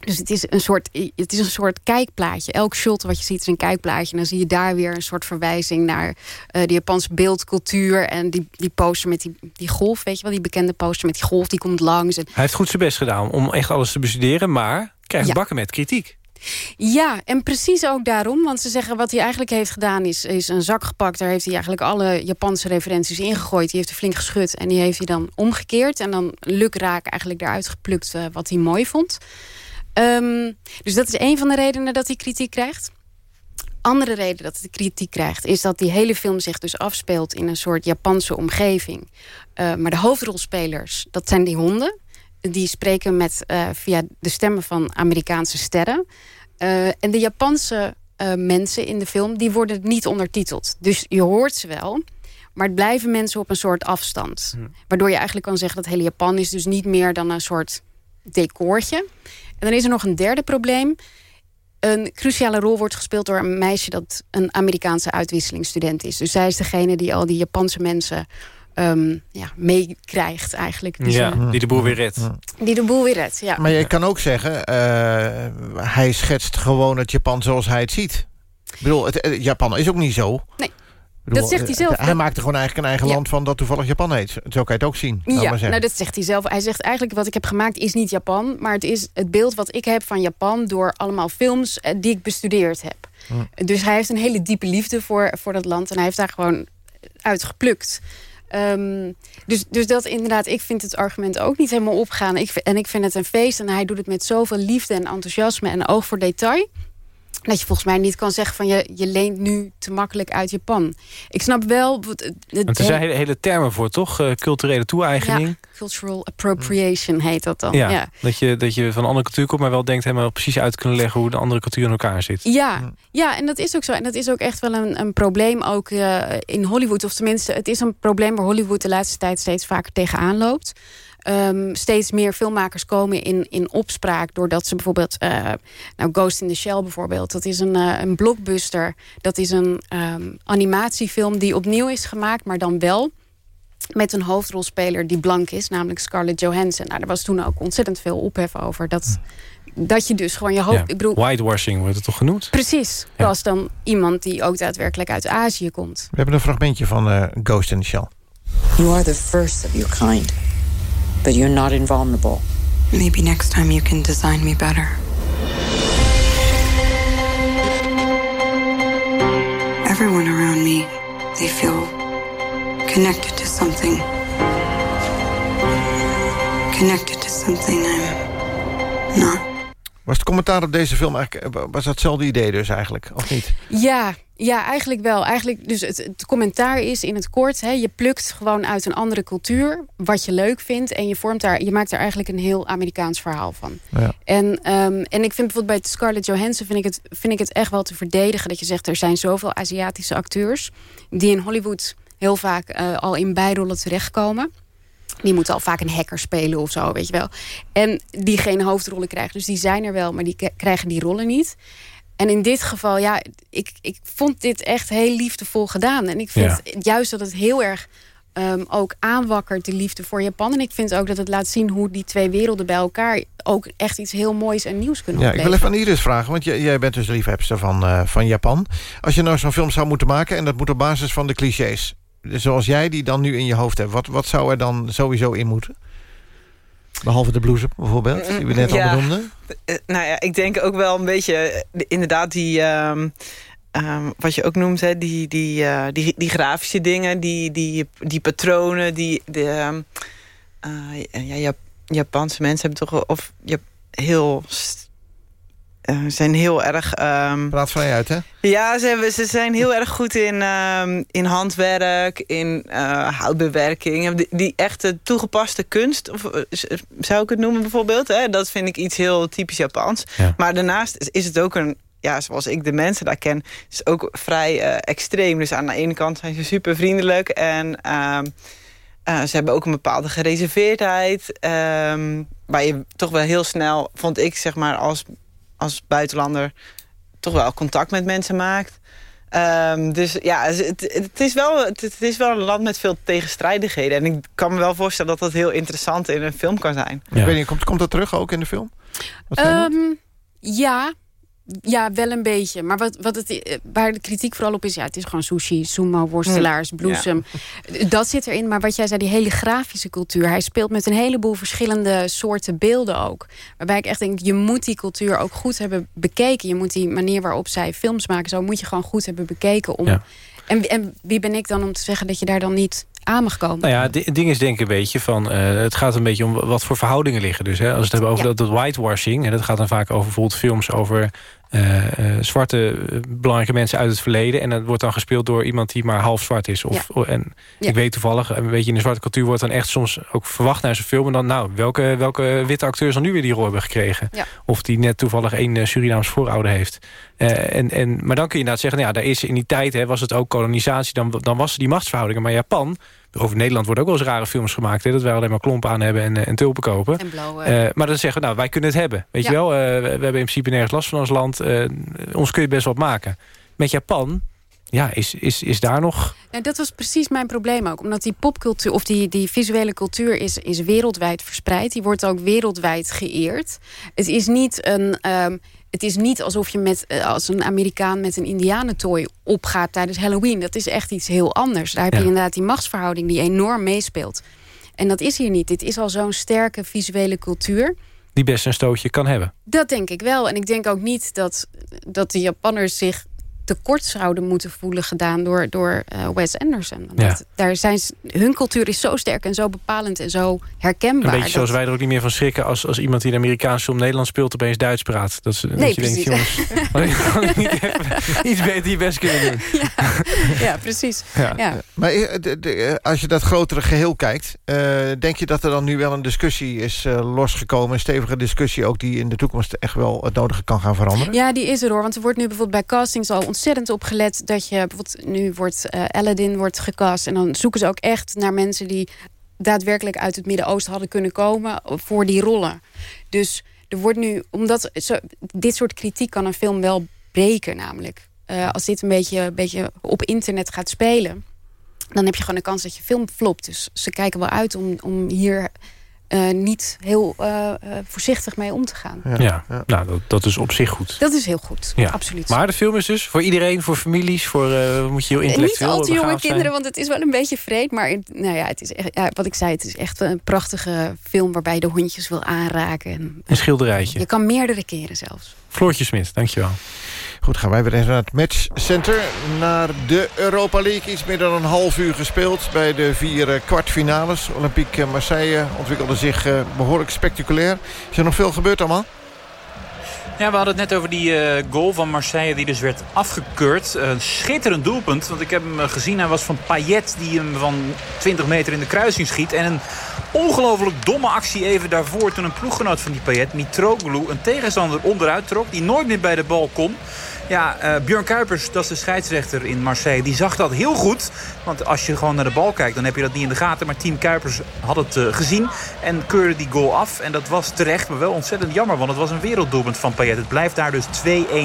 Dus het is, een soort, het is een soort kijkplaatje. Elk shot wat je ziet is een kijkplaatje. En dan zie je daar weer een soort verwijzing naar uh, de Japanse beeldcultuur. En die, die poster met die, die golf, weet je wel. Die bekende poster met die golf, die komt langs. En... Hij heeft goed zijn best gedaan om echt alles te bestuderen. Maar krijgt ja. bakken met kritiek. Ja, en precies ook daarom. Want ze zeggen wat hij eigenlijk heeft gedaan is, is een zak gepakt. Daar heeft hij eigenlijk alle Japanse referenties ingegooid. Die heeft hij flink geschud en die heeft hij dan omgekeerd. En dan lukraak eigenlijk eruit geplukt uh, wat hij mooi vond. Um, dus dat is een van de redenen dat hij kritiek krijgt. Andere reden dat hij kritiek krijgt... is dat die hele film zich dus afspeelt in een soort Japanse omgeving. Uh, maar de hoofdrolspelers, dat zijn die honden die spreken met, uh, via de stemmen van Amerikaanse sterren. Uh, en de Japanse uh, mensen in de film, die worden niet ondertiteld. Dus je hoort ze wel, maar het blijven mensen op een soort afstand. Waardoor je eigenlijk kan zeggen dat hele Japan is dus niet meer dan een soort decoortje. En dan is er nog een derde probleem. Een cruciale rol wordt gespeeld door een meisje dat een Amerikaanse uitwisselingsstudent is. Dus zij is degene die al die Japanse mensen um, ja, meekrijgt eigenlijk. Die, ja, die de boel weer redt. Die de boel weer redt, ja. Maar je kan ook zeggen, uh, hij schetst gewoon het Japan zoals hij het ziet. Ik bedoel, het, het Japan is ook niet zo. Nee. Bedoel, dat zegt hij zelf. Hij maakt er gewoon eigenlijk een eigen ja. land van dat toevallig Japan heet. Zo kan je het ook zien. Ja, nou dat zegt hij zelf. Hij zegt eigenlijk wat ik heb gemaakt is niet Japan. Maar het is het beeld wat ik heb van Japan door allemaal films die ik bestudeerd heb. Hm. Dus hij heeft een hele diepe liefde voor, voor dat land. En hij heeft daar gewoon uitgeplukt. Um, dus, dus dat inderdaad, ik vind het argument ook niet helemaal opgaan. Ik, en ik vind het een feest en hij doet het met zoveel liefde en enthousiasme en oog voor detail. Dat je volgens mij niet kan zeggen van je, je leent nu te makkelijk uit Japan. Ik snap wel... Het, het, er zijn hele, hele termen voor, toch? Uh, culturele toe-eigening. Ja, cultural appropriation heet dat dan. Ja, ja, Dat, je, dat je van een andere cultuur komt... maar wel denkt helemaal precies uit kunnen leggen... hoe de andere cultuur in elkaar zit. Ja, ja en dat is ook zo. En dat is ook echt wel een, een probleem ook uh, in Hollywood. Of tenminste, het is een probleem waar Hollywood de laatste tijd... steeds vaker tegenaan loopt. Um, steeds meer filmmakers komen in, in opspraak... doordat ze bijvoorbeeld... Uh, nou, Ghost in the Shell bijvoorbeeld. Dat is een, uh, een blockbuster. Dat is een um, animatiefilm die opnieuw is gemaakt... maar dan wel met een hoofdrolspeler die blank is. Namelijk Scarlett Johansson. Nou, daar was toen ook ontzettend veel ophef over. Dat, dat je dus gewoon je hoofd... Ja, ik bedoel, whitewashing wordt het toch genoemd? Precies. Ja. Was dan iemand die ook daadwerkelijk uit Azië komt. We hebben een fragmentje van uh, Ghost in the Shell. You are the first of your kind. But you're not invulnerable. Maybe next time you can design me better. Everyone around me, they feel connected to something. Connected to something I'm not. Was het commentaar op deze film eigenlijk was dat hetzelfde idee dus eigenlijk, of niet? Ja, ja, eigenlijk wel. Eigenlijk, dus het, het commentaar is in het kort... Hè, je plukt gewoon uit een andere cultuur wat je leuk vindt... en je, vormt daar, je maakt er eigenlijk een heel Amerikaans verhaal van. Ja. En, um, en ik vind bijvoorbeeld bij Scarlett Johansson... Vind ik, het, vind ik het echt wel te verdedigen dat je zegt... er zijn zoveel Aziatische acteurs... die in Hollywood heel vaak uh, al in bijrollen terechtkomen... Die moeten al vaak een hacker spelen of zo, weet je wel. En die geen hoofdrollen krijgen. Dus die zijn er wel, maar die krijgen die rollen niet. En in dit geval, ja, ik, ik vond dit echt heel liefdevol gedaan. En ik vind ja. juist dat het heel erg um, ook aanwakkert, de liefde voor Japan. En ik vind ook dat het laat zien hoe die twee werelden bij elkaar... ook echt iets heel moois en nieuws kunnen ja, Ik wil even aan Iris vragen, want jij, jij bent dus liefhebster van, uh, van Japan. Als je nou zo'n film zou moeten maken... en dat moet op basis van de clichés... zoals jij die dan nu in je hoofd hebt... wat, wat zou er dan sowieso in moeten? Behalve de blouse bijvoorbeeld, die we net ja. al benoemden. Uh, nou ja, ik denk ook wel een beetje... Uh, inderdaad die... Um, um, wat je ook noemt, hè, die, die, uh, die, die grafische dingen, die, die, die patronen, die, de, um, ja, Japanse mensen hebben toch of ja, heel uh, zijn heel erg... Um, Praat vrij uit, hè? Ja, ze, hebben, ze zijn heel erg goed in, um, in handwerk, in uh, houtbewerking. Die, die echte toegepaste kunst, of, uh, zou ik het noemen bijvoorbeeld. Hè? Dat vind ik iets heel typisch Japans. Ja. Maar daarnaast is, is het ook een... Ja, zoals ik de mensen daar ken, is ook vrij uh, extreem. Dus aan de ene kant zijn ze super vriendelijk en... Uh, ze hebben ook een bepaalde gereserveerdheid. Um, waar je toch wel heel snel, vond ik, zeg maar, als als buitenlander toch wel contact met mensen maakt. Um, dus ja, het, het, is wel, het, het, is wel een land met veel tegenstrijdigheden. En ik kan me wel voorstellen dat dat heel interessant in een film kan zijn. Ja. Ik weet niet, komt, komt dat terug ook in de film? Um, ja, Ja, wel een beetje. Maar wat, wat het, waar de kritiek vooral op is... ja, het is gewoon sushi, sumo, worstelaars, Mm. bloesem. Dat zit erin. Maar wat jij zei, die hele grafische cultuur. Hij speelt met een heleboel verschillende soorten beelden ook. Waarbij ik echt denk, je moet die cultuur ook goed hebben bekeken. Je moet die manier waarop zij films maken... zo moet je gewoon goed hebben bekeken. Om, Ja. en, en wie ben ik dan om te zeggen dat je daar dan niet aan mag komen? Nou ja, het di- ding is denk ik een beetje van... eh, het gaat een beetje om wat voor verhoudingen liggen. Dus hè, als we het hebben over dat, dat whitewashing... en dat gaat dan vaak over bijvoorbeeld films over... eh, eh, zwarte eh, belangrijke mensen uit het verleden... en dat wordt dan gespeeld door iemand die maar half zwart is. Of, o- en Ja. ik weet toevallig, een beetje in de zwarte cultuur... wordt dan echt soms ook verwacht naar zo'n film... en dan, nou, welke, welke witte acteurs dan nu weer die rol hebben gekregen? Ja. Of die net toevallig één Surinaams voorouder heeft. En, en, maar dan kun je inderdaad zeggen... Nou ja, daar is in die tijd hè, was het ook kolonisatie... dan, dan was er die machtsverhoudingen. Maar Japan... Over Nederland worden ook wel eens rare films gemaakt. Hè, dat wij alleen maar klompen aan hebben en, eh, en tulpen kopen. En blauwe. Eh, maar dan zeggen we, nou, wij kunnen het hebben. Weet Ja. je wel, Eh, we, we hebben in principe nergens last van ons land. Ons kun je best wat maken. Met Japan, ja, is, is, is daar nog... Nou, dat was precies mijn probleem ook. Omdat die popcultuur of die, die visuele cultuur is, is wereldwijd verspreid. Die wordt ook wereldwijd geëerd. Het is niet een. ehm, het is niet alsof je met, eh, als een Amerikaan met een indianentooi opgaat tijdens Halloween. Dat is echt iets heel anders. Daar heb je Ja. inderdaad die machtsverhouding die enorm meespeelt. En dat is hier niet. Dit is al zo'n sterke visuele cultuur. die best een stootje kan hebben. Dat denk ik wel. En ik denk ook niet dat, dat de Japanners zich tekort zouden moeten voelen gedaan door, door eh, Wes Anderson. Want Ja. daar zijn, ze- hun cultuur is zo sterk en zo bepalend en zo herkenbaar. Een beetje dat- zoals wij er ook niet meer van schrikken... als, als iemand die in Amerikaanse film Nederlands speelt... opeens Duits praat. Dat, ze, Nee, dat je denkt, precies. jongens... had ik gewoon niet even iets beter je best kunnen doen. ja, precies. Ja. Ja. Maar eh, de- de- eh, als je dat grotere geheel kijkt... eh, denk je dat er dan nu wel een discussie is eh, losgekomen... een stevige discussie ook die in de toekomst echt wel het nodige kan gaan veranderen? Ja, die is er hoor. Want er wordt nu bijvoorbeeld bij castings al ontzettend op gelet... dat je bijvoorbeeld nu wordt eh, Aladdin wordt gecast... en dan zoeken ze ook echt naar mensen die daadwerkelijk uit het Midden-Oosten hadden kunnen komen... voor die rollen. Dus er wordt nu, omdat zo, dit soort kritiek kan een film wel breken namelijk. Eh, als dit een beetje, een beetje op internet gaat spelen... dan heb je gewoon een kans dat je film flopt. Dus ze kijken wel uit om, om hier eh, niet heel eh, eh, voorzichtig mee om te gaan. Ja, nou, dat, dat is op zich goed. Dat is heel goed, Ja. absoluut. Maar de film is dus voor iedereen, voor families... voor eh, moet je heel niet intellectueel al te jonge zijn. kinderen, want het is wel een beetje vreed. Maar het- nou ja, het is echt, ja, wat ik zei, het is echt een prachtige film... waarbij je de hondjes wil aanraken. En Een schilderijtje. je kan meerdere keren zelfs. Floortje Smit, dankjewel. Goed, gaan wij weer even naar het matchcenter. Naar de Europa League. Iets meer dan een half uur gespeeld bij de vier eh, kwartfinales. Olympique Marseille ontwikkelde zich eh, behoorlijk spectaculair. Is er nog veel gebeurd allemaal? Ja, we hadden het net over die eh, goal van Marseille die dus werd afgekeurd. Een schitterend doelpunt, want ik heb hem gezien. Hij was van Payet die hem van 20 meter in de kruising schiet. En een ongelooflijk domme actie even daarvoor toen een ploeggenoot van die Payet, Mitroglou, een tegenstander onderuit trok die nooit meer bij de bal kon. Ja, eh Björn Kuipers, dat is de scheidsrechter in Marseille, die zag dat heel goed. Want als je gewoon naar de bal kijkt, dan heb je dat niet in de gaten. Maar team Kuipers had het eh, gezien en keurde die goal af. En dat was terecht, maar wel ontzettend jammer. Want het was een werelddoelpunt van Payet. Het blijft daar dus 2-1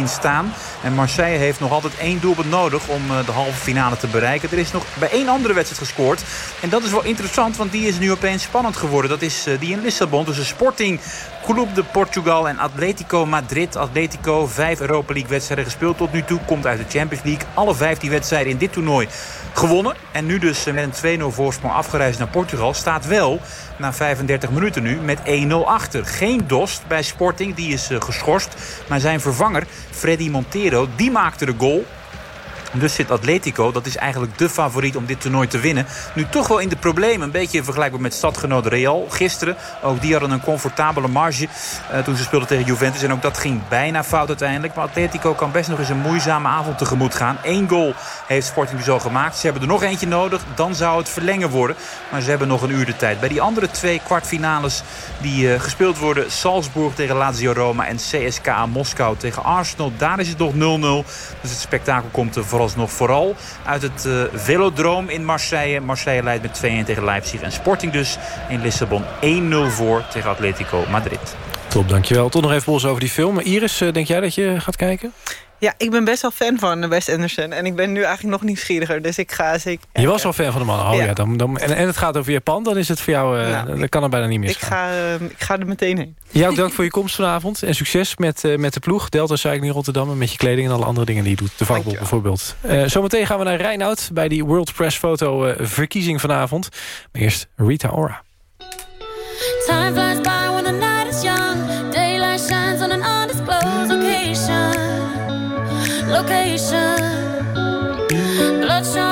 staan. En Marseille heeft nog altijd één doelpunt nodig om eh, de halve finale te bereiken. Er is nog bij één andere wedstrijd gescoord. En dat is wel interessant, want die is nu opeens spannend geworden. Dat is die in Lissabon tussen Sporting Club de Portugal en Atletico Madrid. Atletico, vijf Europa League wedstrijden gespeeld tot nu toe. Komt uit de Champions League. Alle vijf die wedstrijden in dit toernooi gewonnen. En nu dus eh, met een 2-0 voorsprong afgereisd naar Portugal. Staat wel na 35 minuten nu met 1-0 achter. Geen Dost bij Sporting, die is eh, geschorst. Maar zijn vervanger, Freddy Montero, die maakte de goal. Dus zit Atletico, dat is eigenlijk de favoriet om dit toernooi te winnen. Nu toch wel in de problemen. Een beetje vergelijkbaar met stadgenoot Real gisteren. Ook die hadden een comfortabele marge eh, toen ze speelden tegen Juventus. En ook dat ging bijna fout uiteindelijk. Maar Atletico kan best nog eens een moeizame avond tegemoet gaan. Eén goal heeft Sporting dus al gemaakt. Ze hebben er nog eentje nodig. Dan zou het verlengen worden. Maar ze hebben nog een uur de tijd. Bij die andere twee kwartfinales die eh, gespeeld worden. Salzburg tegen Lazio Roma en CSKA Moskou tegen Arsenal. Daar is het nog 0-0. Dus het spektakel komt er vooralsnog vooral uit het eh Velodroom in Marseille. Marseille leidt met 2-1 tegen Leipzig. En Sporting dus in Lissabon 1-0 voor tegen Atletico Madrid. Top, dankjewel. Tot nog even Bos over die film. Iris, eh, denk jij dat je gaat kijken? Ja, ik ben best wel fan van Wes Anderson. En ik ben nu eigenlijk nog nieuwsgieriger. Dus ik ga zeker... Je was al fan van de man. Oh ja. dan, dan, en, en het gaat over Japan. Dan is het voor jou... Uh, Nou, dat kan er bijna niet meer Ik ga, uh, ik ga er meteen heen. Jou ook dank voor je komst vanavond. En succes met, uh, met de ploeg. Delta Cycling in Rotterdam. En met je kleding en alle andere dingen die je doet. De vakbond bijvoorbeeld. Uh, zometeen gaan we naar Reinoud. Bij die World Press Foto uh, verkiezing vanavond. Maar eerst Rita Ora. Time flies by touch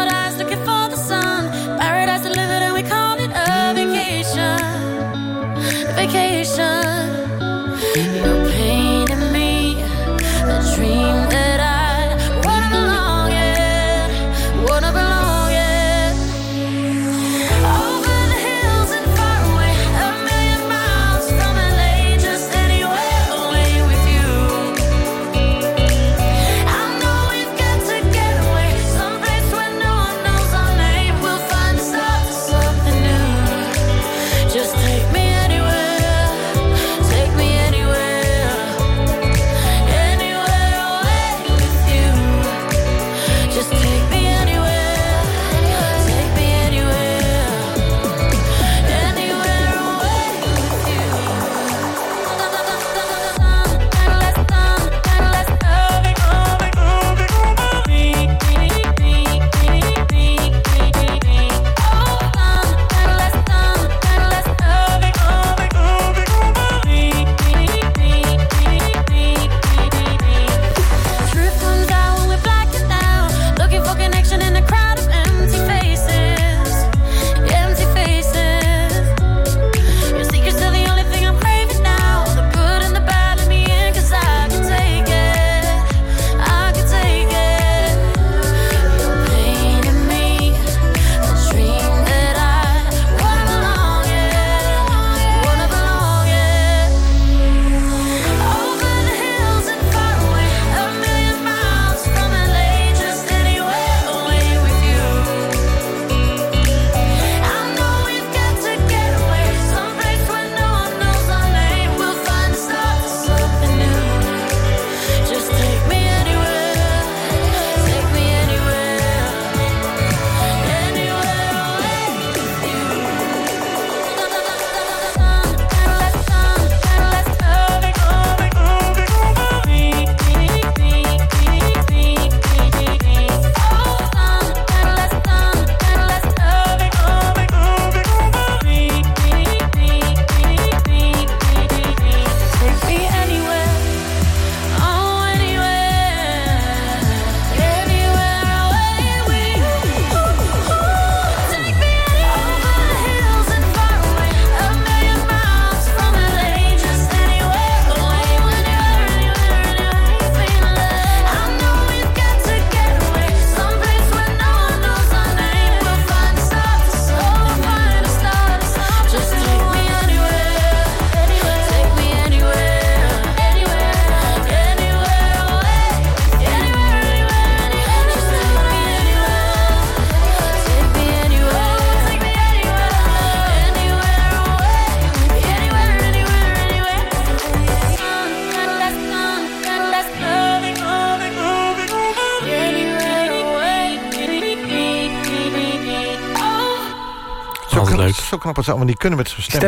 knap, knap wat ze allemaal niet kunnen met zo'n stem.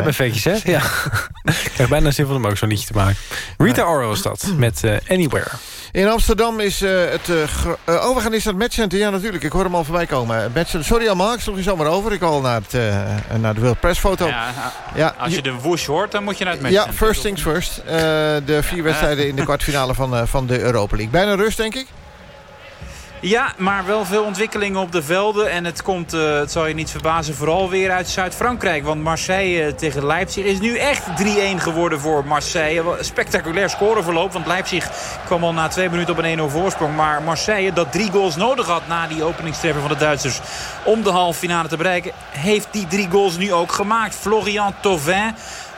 hè? Ja. Ik krijg bijna zin van om ook zo'n liedje te maken. Rita Ora was dat, met eh, Anywhere. In Amsterdam is eh, het... eh, gro- eh, oh, we gaan eens naar het matchcenter. Ja, natuurlijk. Ik hoor hem al voorbij komen. Matchcenter- Sorry allemaal, ik sloeg je zomaar over. Ik al naar, het, eh, naar de World Press foto. Ja, Ja, als je de whoosh hoort, dan moet je naar het Ja, matchcenter. first things first. Eh, de vier wedstrijden in de kwartfinale van, eh, van de Europa League. Bijna rust, denk ik? Ja, maar wel veel ontwikkelingen op de velden. En het komt, eh, het zal je niet verbazen, vooral weer uit Zuid-Frankrijk. Want Marseille eh, tegen Leipzig is nu echt 3-1 geworden voor Marseille. Spectaculair scoreverloop, want Leipzig kwam al na twee minuten op een 1-0 voorsprong. Maar Marseille, dat drie goals nodig had na die openingstreffer van de Duitsers... om de halve finale te bereiken, heeft die drie goals nu ook gemaakt. Florian Thauvin...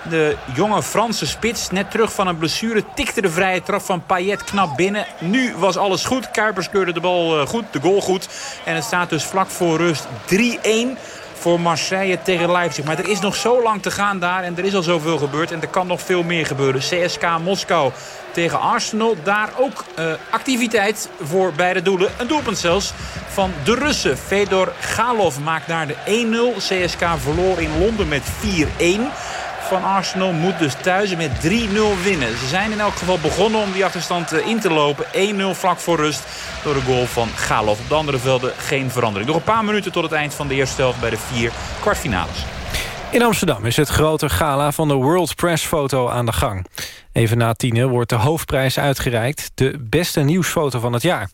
De jonge Franse spits, net terug van een blessure, tikte de vrije trap van Payet knap binnen. Nu was alles goed. Kuipers keurde de bal eh, goed, de goal goed. En het staat dus vlak voor rust 3-1 voor Marseille tegen Leipzig. Maar er is nog zo lang te gaan daar en er is al zoveel gebeurd. En er kan nog veel meer gebeuren. CSK Moskou tegen Arsenal. Daar ook uh, activiteit voor beide doelen. Een doelpunt zelfs van de Russen. Fedor Galov maakt daar de 1-0. CSK verloor in Londen met 4-1 van Arsenal moet dus thuis met 3-0 winnen. Ze zijn in elk geval begonnen om die achterstand in te lopen. 1-0 vlak voor rust door de goal van Galov. Op de andere velden geen verandering. Nog een paar minuten tot het eind van de eerste helft bij de vier kwartfinales. In Amsterdam is het grote gala van de World Press Foto aan de gang. Even na tienen wordt de hoofdprijs uitgereikt. De beste nieuwsfoto van het jaar.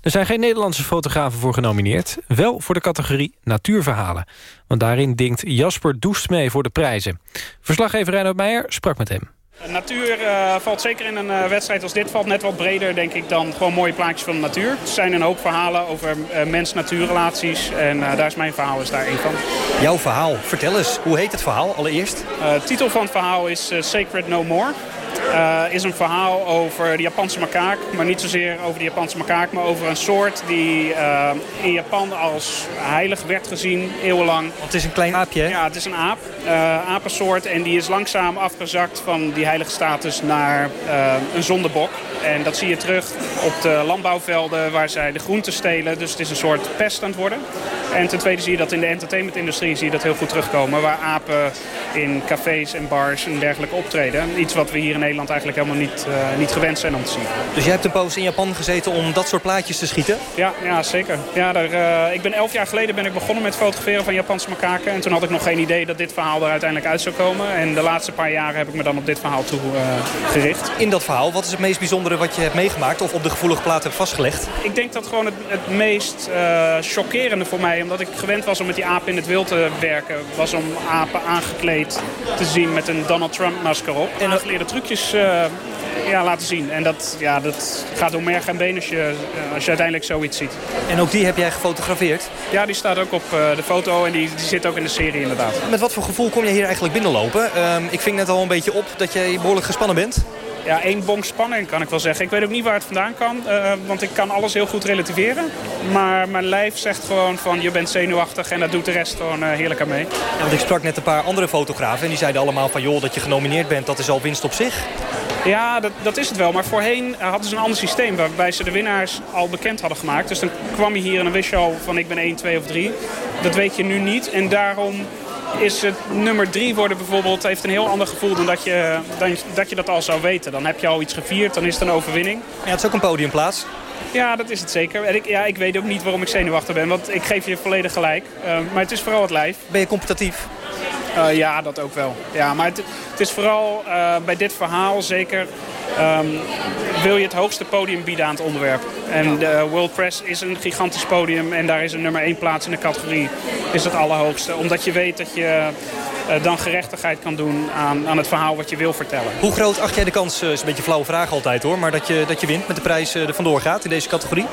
Er zijn geen Nederlandse fotografen voor genomineerd. Wel voor de categorie natuurverhalen. Want daarin dinkt Jasper Doest mee voor de prijzen. Verslaggever Reinhard Meijer sprak met hem. Natuur uh, valt zeker in een uh, wedstrijd als dit valt net wat breder denk ik dan gewoon mooie plaatjes van de natuur. Er zijn een hoop verhalen over uh, mens-natuurrelaties en daar is mijn verhaal is daar één van. Jouw verhaal, vertel eens. Hoe heet het verhaal allereerst? De titel van het verhaal is Sacred No More. Uh, is een verhaal over de Japanse makaak. Maar niet zozeer over de Japanse makaak, maar over een soort die uh, in Japan als heilig werd gezien, eeuwenlang. Het is een klein aapje, hè? Ja, het is een aap. Uh, apensoort. En die is langzaam afgezakt van die heilige status naar een zondebok. En dat zie je terug op de landbouwvelden waar zij de groenten stelen. Dus het is een soort pest aan het worden. En ten tweede zie je dat in de entertainmentindustrie zie je dat heel goed terugkomen. Waar apen in cafés en bars en dergelijke optreden. Iets wat we hier in Nederland eigenlijk helemaal niet, uh, niet gewend zijn om te zien. Dus jij hebt een poos in Japan gezeten om dat soort plaatjes te schieten? Ja, ja zeker. Ja, daar, uh, ik ben elf jaar geleden ben ik begonnen met fotograferen van Japanse makaken. En toen had ik nog geen idee dat dit verhaal er uiteindelijk uit zou komen. En de laatste paar jaren heb ik me dan op dit verhaal toe uh, gericht. In dat verhaal, wat is het meest bijzondere wat je hebt meegemaakt of op de gevoelige plaat hebt vastgelegd? Ik denk dat gewoon het, het meest chockerende voor mij, omdat ik gewend was om met die apen in het wild te werken, was om apen aangekleed te zien met een Donald Trump masker op. En aangeleerde trucjes uh, ja, laten zien. En dat, ja, dat gaat door merg en been als je, als je uiteindelijk zoiets ziet. En ook die heb jij gefotografeerd? Ja, die staat ook op uh, de foto en die, die zit ook in de serie inderdaad. Met wat voor gevoel kom je hier eigenlijk binnenlopen? Uh, ik ving net al een beetje op dat jij behoorlijk gespannen bent. Ja, één bonk spanning kan ik wel zeggen. Ik weet ook niet waar het vandaan kan, uh, want ik kan alles heel goed relativeren. Maar mijn lijf zegt gewoon van je bent zenuwachtig en dat doet de rest gewoon uh, heerlijk aan mee. Ja, want ik sprak net een paar andere fotografen en die zeiden allemaal van joh, dat je genomineerd bent, dat is al winst op zich. Ja, dat, dat is het wel. Maar voorheen hadden ze een ander systeem waarbij ze de winnaars al bekend hadden gemaakt. Dus dan kwam je hier en dan wist je al van ik ben 1, 2 of 3. Dat weet je nu niet en daarom is het nummer drie worden bijvoorbeeld... heeft een heel ander gevoel dan dat, je, dan dat je dat al zou weten. Dan heb je al iets gevierd, dan is het een overwinning. Ja, het is ook een podiumplaats. Ja, dat is het zeker. En ik, ja, ik weet ook niet waarom ik zenuwachtig ben, want ik geef je volledig gelijk. Uh, maar het is vooral het lijf. Ben je competitief? Uh, ja, dat ook wel. Ja, maar het, het is vooral uh, bij dit verhaal zeker... Um, wil je het hoogste podium bieden aan het onderwerp. En de World Press is een gigantisch podium en daar is een nummer 1 plaats in de categorie. Is het allerhoogste. Omdat je weet dat je dan gerechtigheid kan doen aan, aan het verhaal wat je wil vertellen. Hoe groot acht jij de kans, uh, is een beetje een flauwe vraag altijd hoor, maar dat je, dat je wint met de prijs uh, er vandoor gaat in deze categorie?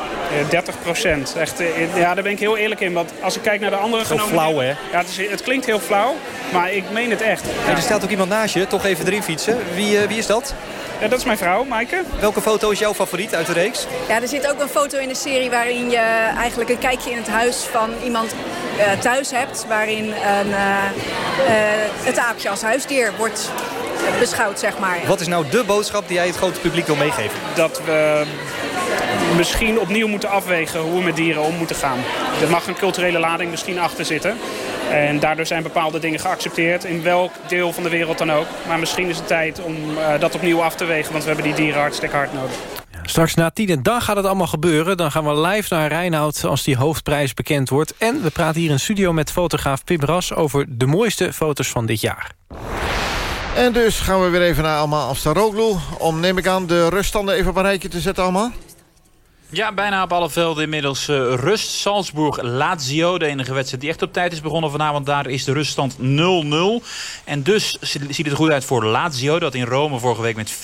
30 procent. Echt, ja, daar ben ik heel eerlijk in. Want als ik kijk naar de andere Zo flauw hè? Ja, het, is, het, klinkt heel flauw, maar ik meen het echt. Ja. er staat ook iemand naast je, toch even erin fietsen. Wie, wie is dat? Ja, dat is mijn vrouw, Maaike. Welke foto is jouw favoriet uit de reeks? Ja, er zit ook een foto in de serie waarin je eigenlijk een kijkje in het huis van iemand thuis hebt. Waarin een, uh, uh, het aapje als huisdier wordt beschouwd, zeg maar. Wat is nou de boodschap die jij het grote publiek wil meegeven? Dat we misschien opnieuw moeten afwegen hoe we met dieren om moeten gaan. Er mag een culturele lading misschien achter zitten. En daardoor zijn bepaalde dingen geaccepteerd, in welk deel van de wereld dan ook. Maar misschien is het tijd om uh, dat opnieuw af te wegen, want we hebben die dieren hartstikke hard nodig. Straks na tien en dan gaat het allemaal gebeuren. Dan gaan we live naar Reinoud als die hoofdprijs bekend wordt. En we praten hier in studio met fotograaf Pim Ras... over de mooiste foto's van dit jaar. En dus gaan we weer even naar allemaal Afstaroglu... om, neem ik aan, de ruststanden even op een rijtje te zetten allemaal. Ja, bijna op alle velden inmiddels uh, rust. Salzburg, Lazio, de enige wedstrijd die echt op tijd is begonnen vanavond. Daar is de ruststand 0-0. En dus ziet het goed uit voor Lazio, dat in Rome vorige week met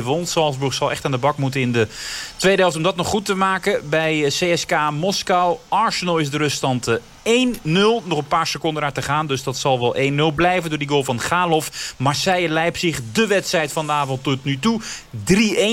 4-2 won. Salzburg zal echt aan de bak moeten in de tweede helft om dat nog goed te maken. Bij CSK Moskou, Arsenal is de ruststand Nog een paar seconden daar te gaan, dus dat zal wel 1-0 blijven door die goal van Galov. Marseille-Leipzig, de wedstrijd van de avond tot nu toe.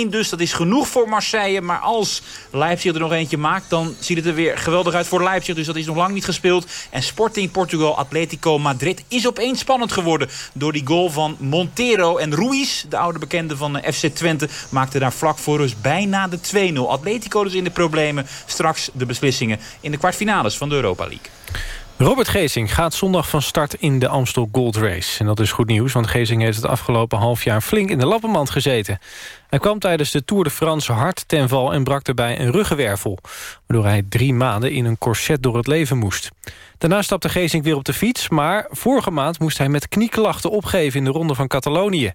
3-1 dus, dat is genoeg voor Marseille. Maar als Leipzig er nog eentje maakt, dan ziet het er weer geweldig uit voor Leipzig. Dus dat is nog lang niet gespeeld. En Sporting Portugal, Atletico Madrid is opeens spannend geworden. Door die goal van Montero en Ruiz, de oude bekende van eh, FC Twente, maakte daar vlak voor rust bijna de 2-0. Atletico dus in de problemen. Straks de beslissingen in de kwartfinales van de Europa League. Robert Geesing gaat zondag van start in de Amstel Gold Race. En dat is goed nieuws, want Geesing heeft het afgelopen half jaar flink in de lappenmand gezeten. Hij kwam tijdens de Tour de France hard ten val en brak daarbij een ruggenwervel. Waardoor hij drie maanden in een corset door het leven moest. Daarna stapte Geesing weer op de fiets, maar vorige maand moest hij met knieklachten opgeven in de ronde van Catalonië.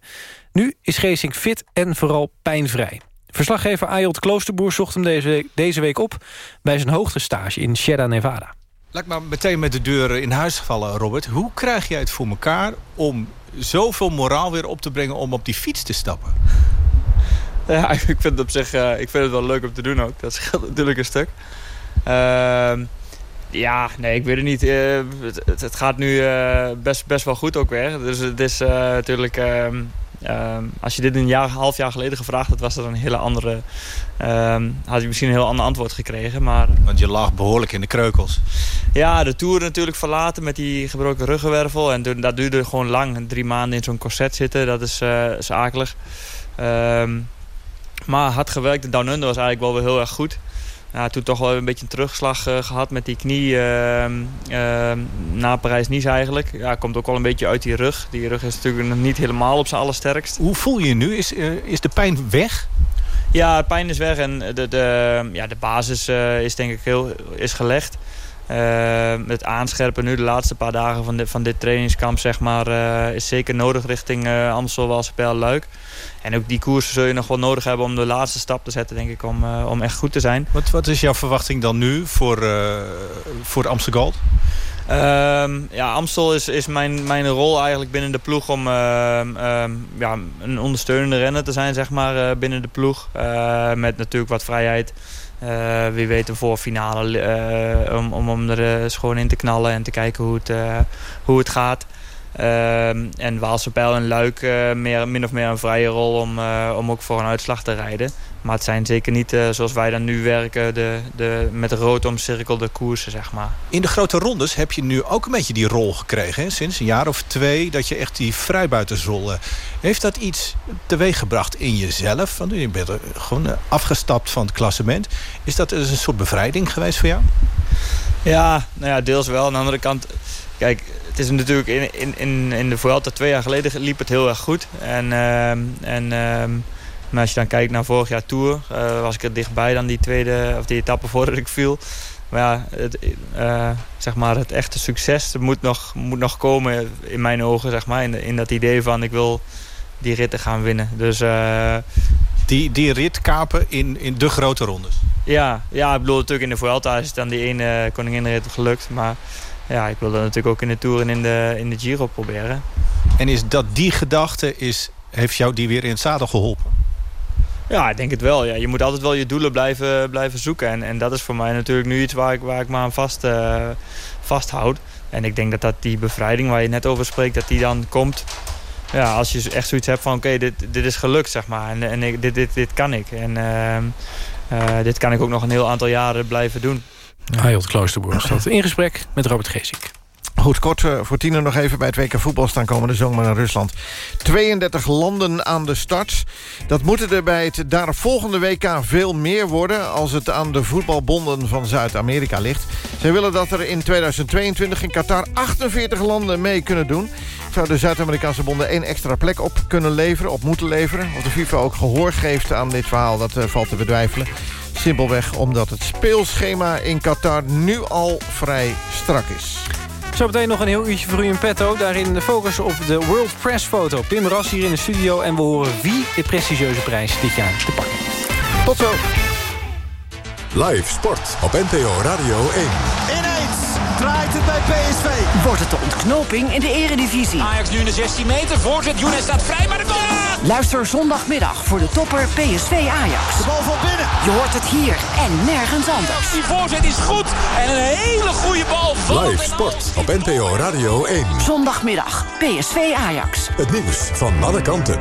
Nu is Geesing fit en vooral pijnvrij. Verslaggever Ayot Kloosterboer zocht hem deze week, deze week op bij zijn hoogtestage in Sierra Nevada. Laat maar meteen met de deur in huis vallen, Robert. Hoe krijg jij het voor elkaar om zoveel moraal weer op te brengen om op die fiets te stappen? Ja, ik vind het op zich eh, ik vind het wel leuk om te doen ook. Dat scheelt natuurlijk een stuk. Ehm, ja, nee, ik weet het niet. Eh, het, gaat nu eh, best, best wel goed ook weer. Dus het is natuurlijk... ehm, ehm, als je dit een jaar, half jaar geleden gevraagd had, was dat een hele andere... ehm, had je misschien een heel ander antwoord gekregen. Maar, Want je lag behoorlijk in de kreukels. ja, de Tour natuurlijk verlaten met die gebroken ruggenwervel. En dat duurde gewoon lang. Drie maanden in zo'n corset zitten, dat is, is akelig. Ehm, maar hard gewerkt. De Down Under was eigenlijk wel weer heel erg goed. Ja, toen toch wel een beetje een terugslag eh, gehad met die knie ehm, ehm, na Parijs-Nice eigenlijk. Ja, komt ook wel een beetje uit die rug. Die rug is natuurlijk nog niet helemaal op zijn allersterkst. Hoe voel je je nu? Is, eh, is de pijn weg? Ja, de pijn is weg en de, de, ja, de basis eh, is denk ik heel is gelegd. Eh, het aanscherpen nu de laatste paar dagen van dit, van dit trainingskamp zeg maar, is zeker nodig richting Amstel, Walsepel, Luik. En ook die koersen zul je nog wel nodig hebben om de laatste stap te zetten denk ik om, uh, om echt goed te zijn. Wat, wat is jouw verwachting dan nu voor, uh, voor Amstel Gold? Uh, ja, Amstel is, is mijn, mijn rol eigenlijk binnen de ploeg om uh, uh, ja, een ondersteunende renner te zijn zeg maar, uh, binnen de ploeg. met natuurlijk wat vrijheid. Wie weet een voorfinale om, om, om er gewoon in te knallen en te kijken hoe het, hoe het gaat. En Waalse Pijl en Luik meer, min of meer een vrije rol om, om ook voor een uitslag te rijden. Maar het zijn zeker niet zoals wij dan nu werken, de, de, met de rood omcirkelde koersen, zeg maar. In de grote rondes heb je nu ook een beetje die rol gekregen, hè? sinds een jaar of twee, dat je echt die vrijbuitersrol... Heeft dat iets teweeggebracht in jezelf? Want je bent gewoon afgestapt van het klassement. Is dat een soort bevrijding geweest voor jou? Ja, nou ja, deels wel. Aan de andere kant, kijk, het is natuurlijk in, in, in, in de Vuelta twee jaar geleden liep het heel erg goed. En, uh, en uh, maar als je dan kijkt naar vorig jaar Tour, uh, was ik er dichtbij dan die tweede of die etappe voordat ik viel. Maar ja, het, uh, zeg maar het echte succes moet nog, moet nog komen in mijn ogen, zeg maar. In, in dat idee van ik wil die ritten gaan winnen. Dus, uh, die, die rit kapen in, in de grote rondes? Ja, ja, ik bedoel natuurlijk in de Vuelta is het dan die ene koninginrit gelukt. Maar ja, ik wil dat natuurlijk ook in de Tour en in de, in de Giro proberen. En is dat die gedachte, is, heeft jou die weer in het zadel geholpen? Ja, ik denk het wel. Ja. Je moet altijd wel je doelen blijven, blijven zoeken. En, en dat is voor mij natuurlijk nu iets waar ik, waar ik me aan vast, uh, vasthoud. En ik denk dat, dat die bevrijding waar je net over spreekt, dat die dan komt... Ja, als je echt zoiets hebt van oké, okay, dit, dit is gelukt, zeg maar. En, en ik, dit, dit, dit kan ik. En uh, uh, dit kan ik ook nog een heel aantal jaren blijven doen. Hayot Kloosterboer staat in gesprek met Robert Geesink. Goed, kort uh, voor tiener nog even bij het WK voetbal staan komende zomer naar Rusland. 32 landen aan de start. Dat moeten er bij het daaropvolgende WK veel meer worden... als het aan de voetbalbonden van Zuid-Amerika ligt. Zij willen dat er in 2022 in Qatar 48 landen mee kunnen doen. Zou de Zuid-Amerikaanse bonden één extra plek op kunnen leveren, op moeten leveren. Of de FIFA ook gehoor geeft aan dit verhaal, dat uh, valt te bedwijfelen. Simpelweg omdat het speelschema in Qatar nu al vrij strak is. Zometeen nog een heel uurtje voor u in petto. Daarin de focus op de World Press foto. Pim Ras hier in de studio en we horen wie de prestigieuze prijs dit jaar te pakken heeft. Tot zo. Live sport op NPO Radio 1. Ineens draait het bij PSV. Wordt het de ontknoping in de eredivisie. Ajax nu in de 16 meter. Voorzet, Younes staat vrij, maar de goal! Luister zondagmiddag voor de topper PSV Ajax. De bal van binnen. Je hoort het hier en nergens anders. Die voorzet is goed en een hele goede bal. Live sport op NPO Radio 1. Zondagmiddag PSV Ajax. Het nieuws van alle kanten.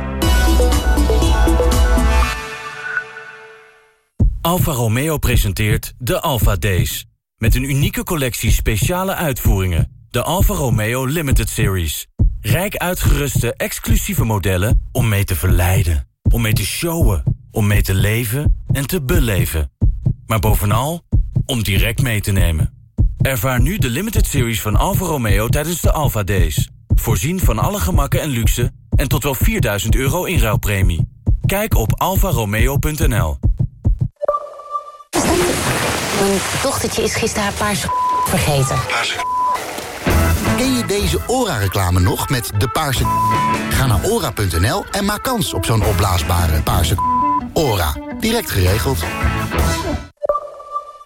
Alfa Romeo presenteert de Alfa Days. Met een unieke collectie speciale uitvoeringen. De Alfa Romeo Limited Series. Rijk uitgeruste exclusieve modellen om mee te verleiden. Om mee te showen. Om mee te leven en te beleven. Maar bovenal om direct mee te nemen. Ervaar nu de Limited Series van Alfa Romeo tijdens de Alfa Days. Voorzien van alle gemakken en luxe en tot wel 4000 euro inruilpremie. Kijk op alfaromeo.nl. Mijn dochtertje is gisteren haar paarse vergeten. Ken je deze ORA-reclame nog met de paarse Ga naar ora.nl en maak kans op zo'n opblaasbare paarse ORA. Direct geregeld.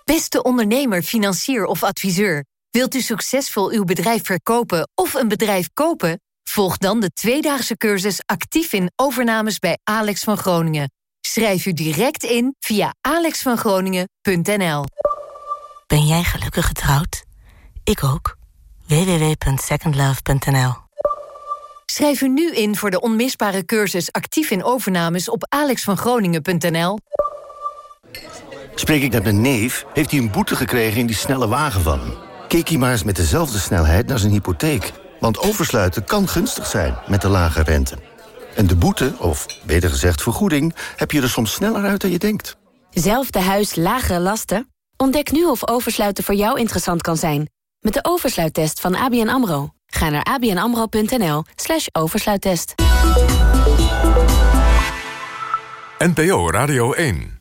Beste ondernemer, financier of adviseur. Wilt u succesvol uw bedrijf verkopen of een bedrijf kopen? Volg dan de tweedaagse cursus actief in overnames bij Alex van Groningen. Schrijf u direct in via alexvangroningen.nl. Ben jij gelukkig getrouwd? Ik ook. www.secondlove.nl Schrijf u nu in voor de onmisbare cursus actief in overnames op alexvangroningen.nl. Spreek ik met mijn neef, heeft hij een boete gekregen in die snelle wagen van hem. Keek hij maar eens met dezelfde snelheid naar zijn hypotheek. Want oversluiten kan gunstig zijn met de lage rente. En de boete, of beter gezegd vergoeding, heb je er soms sneller uit dan je denkt. Zelfde huis, lagere lasten? Ontdek nu of oversluiten voor jou interessant kan zijn. Met de oversluittest van ABN AMRO. Ga naar abnamro.nl slash oversluittest. NPO Radio 1.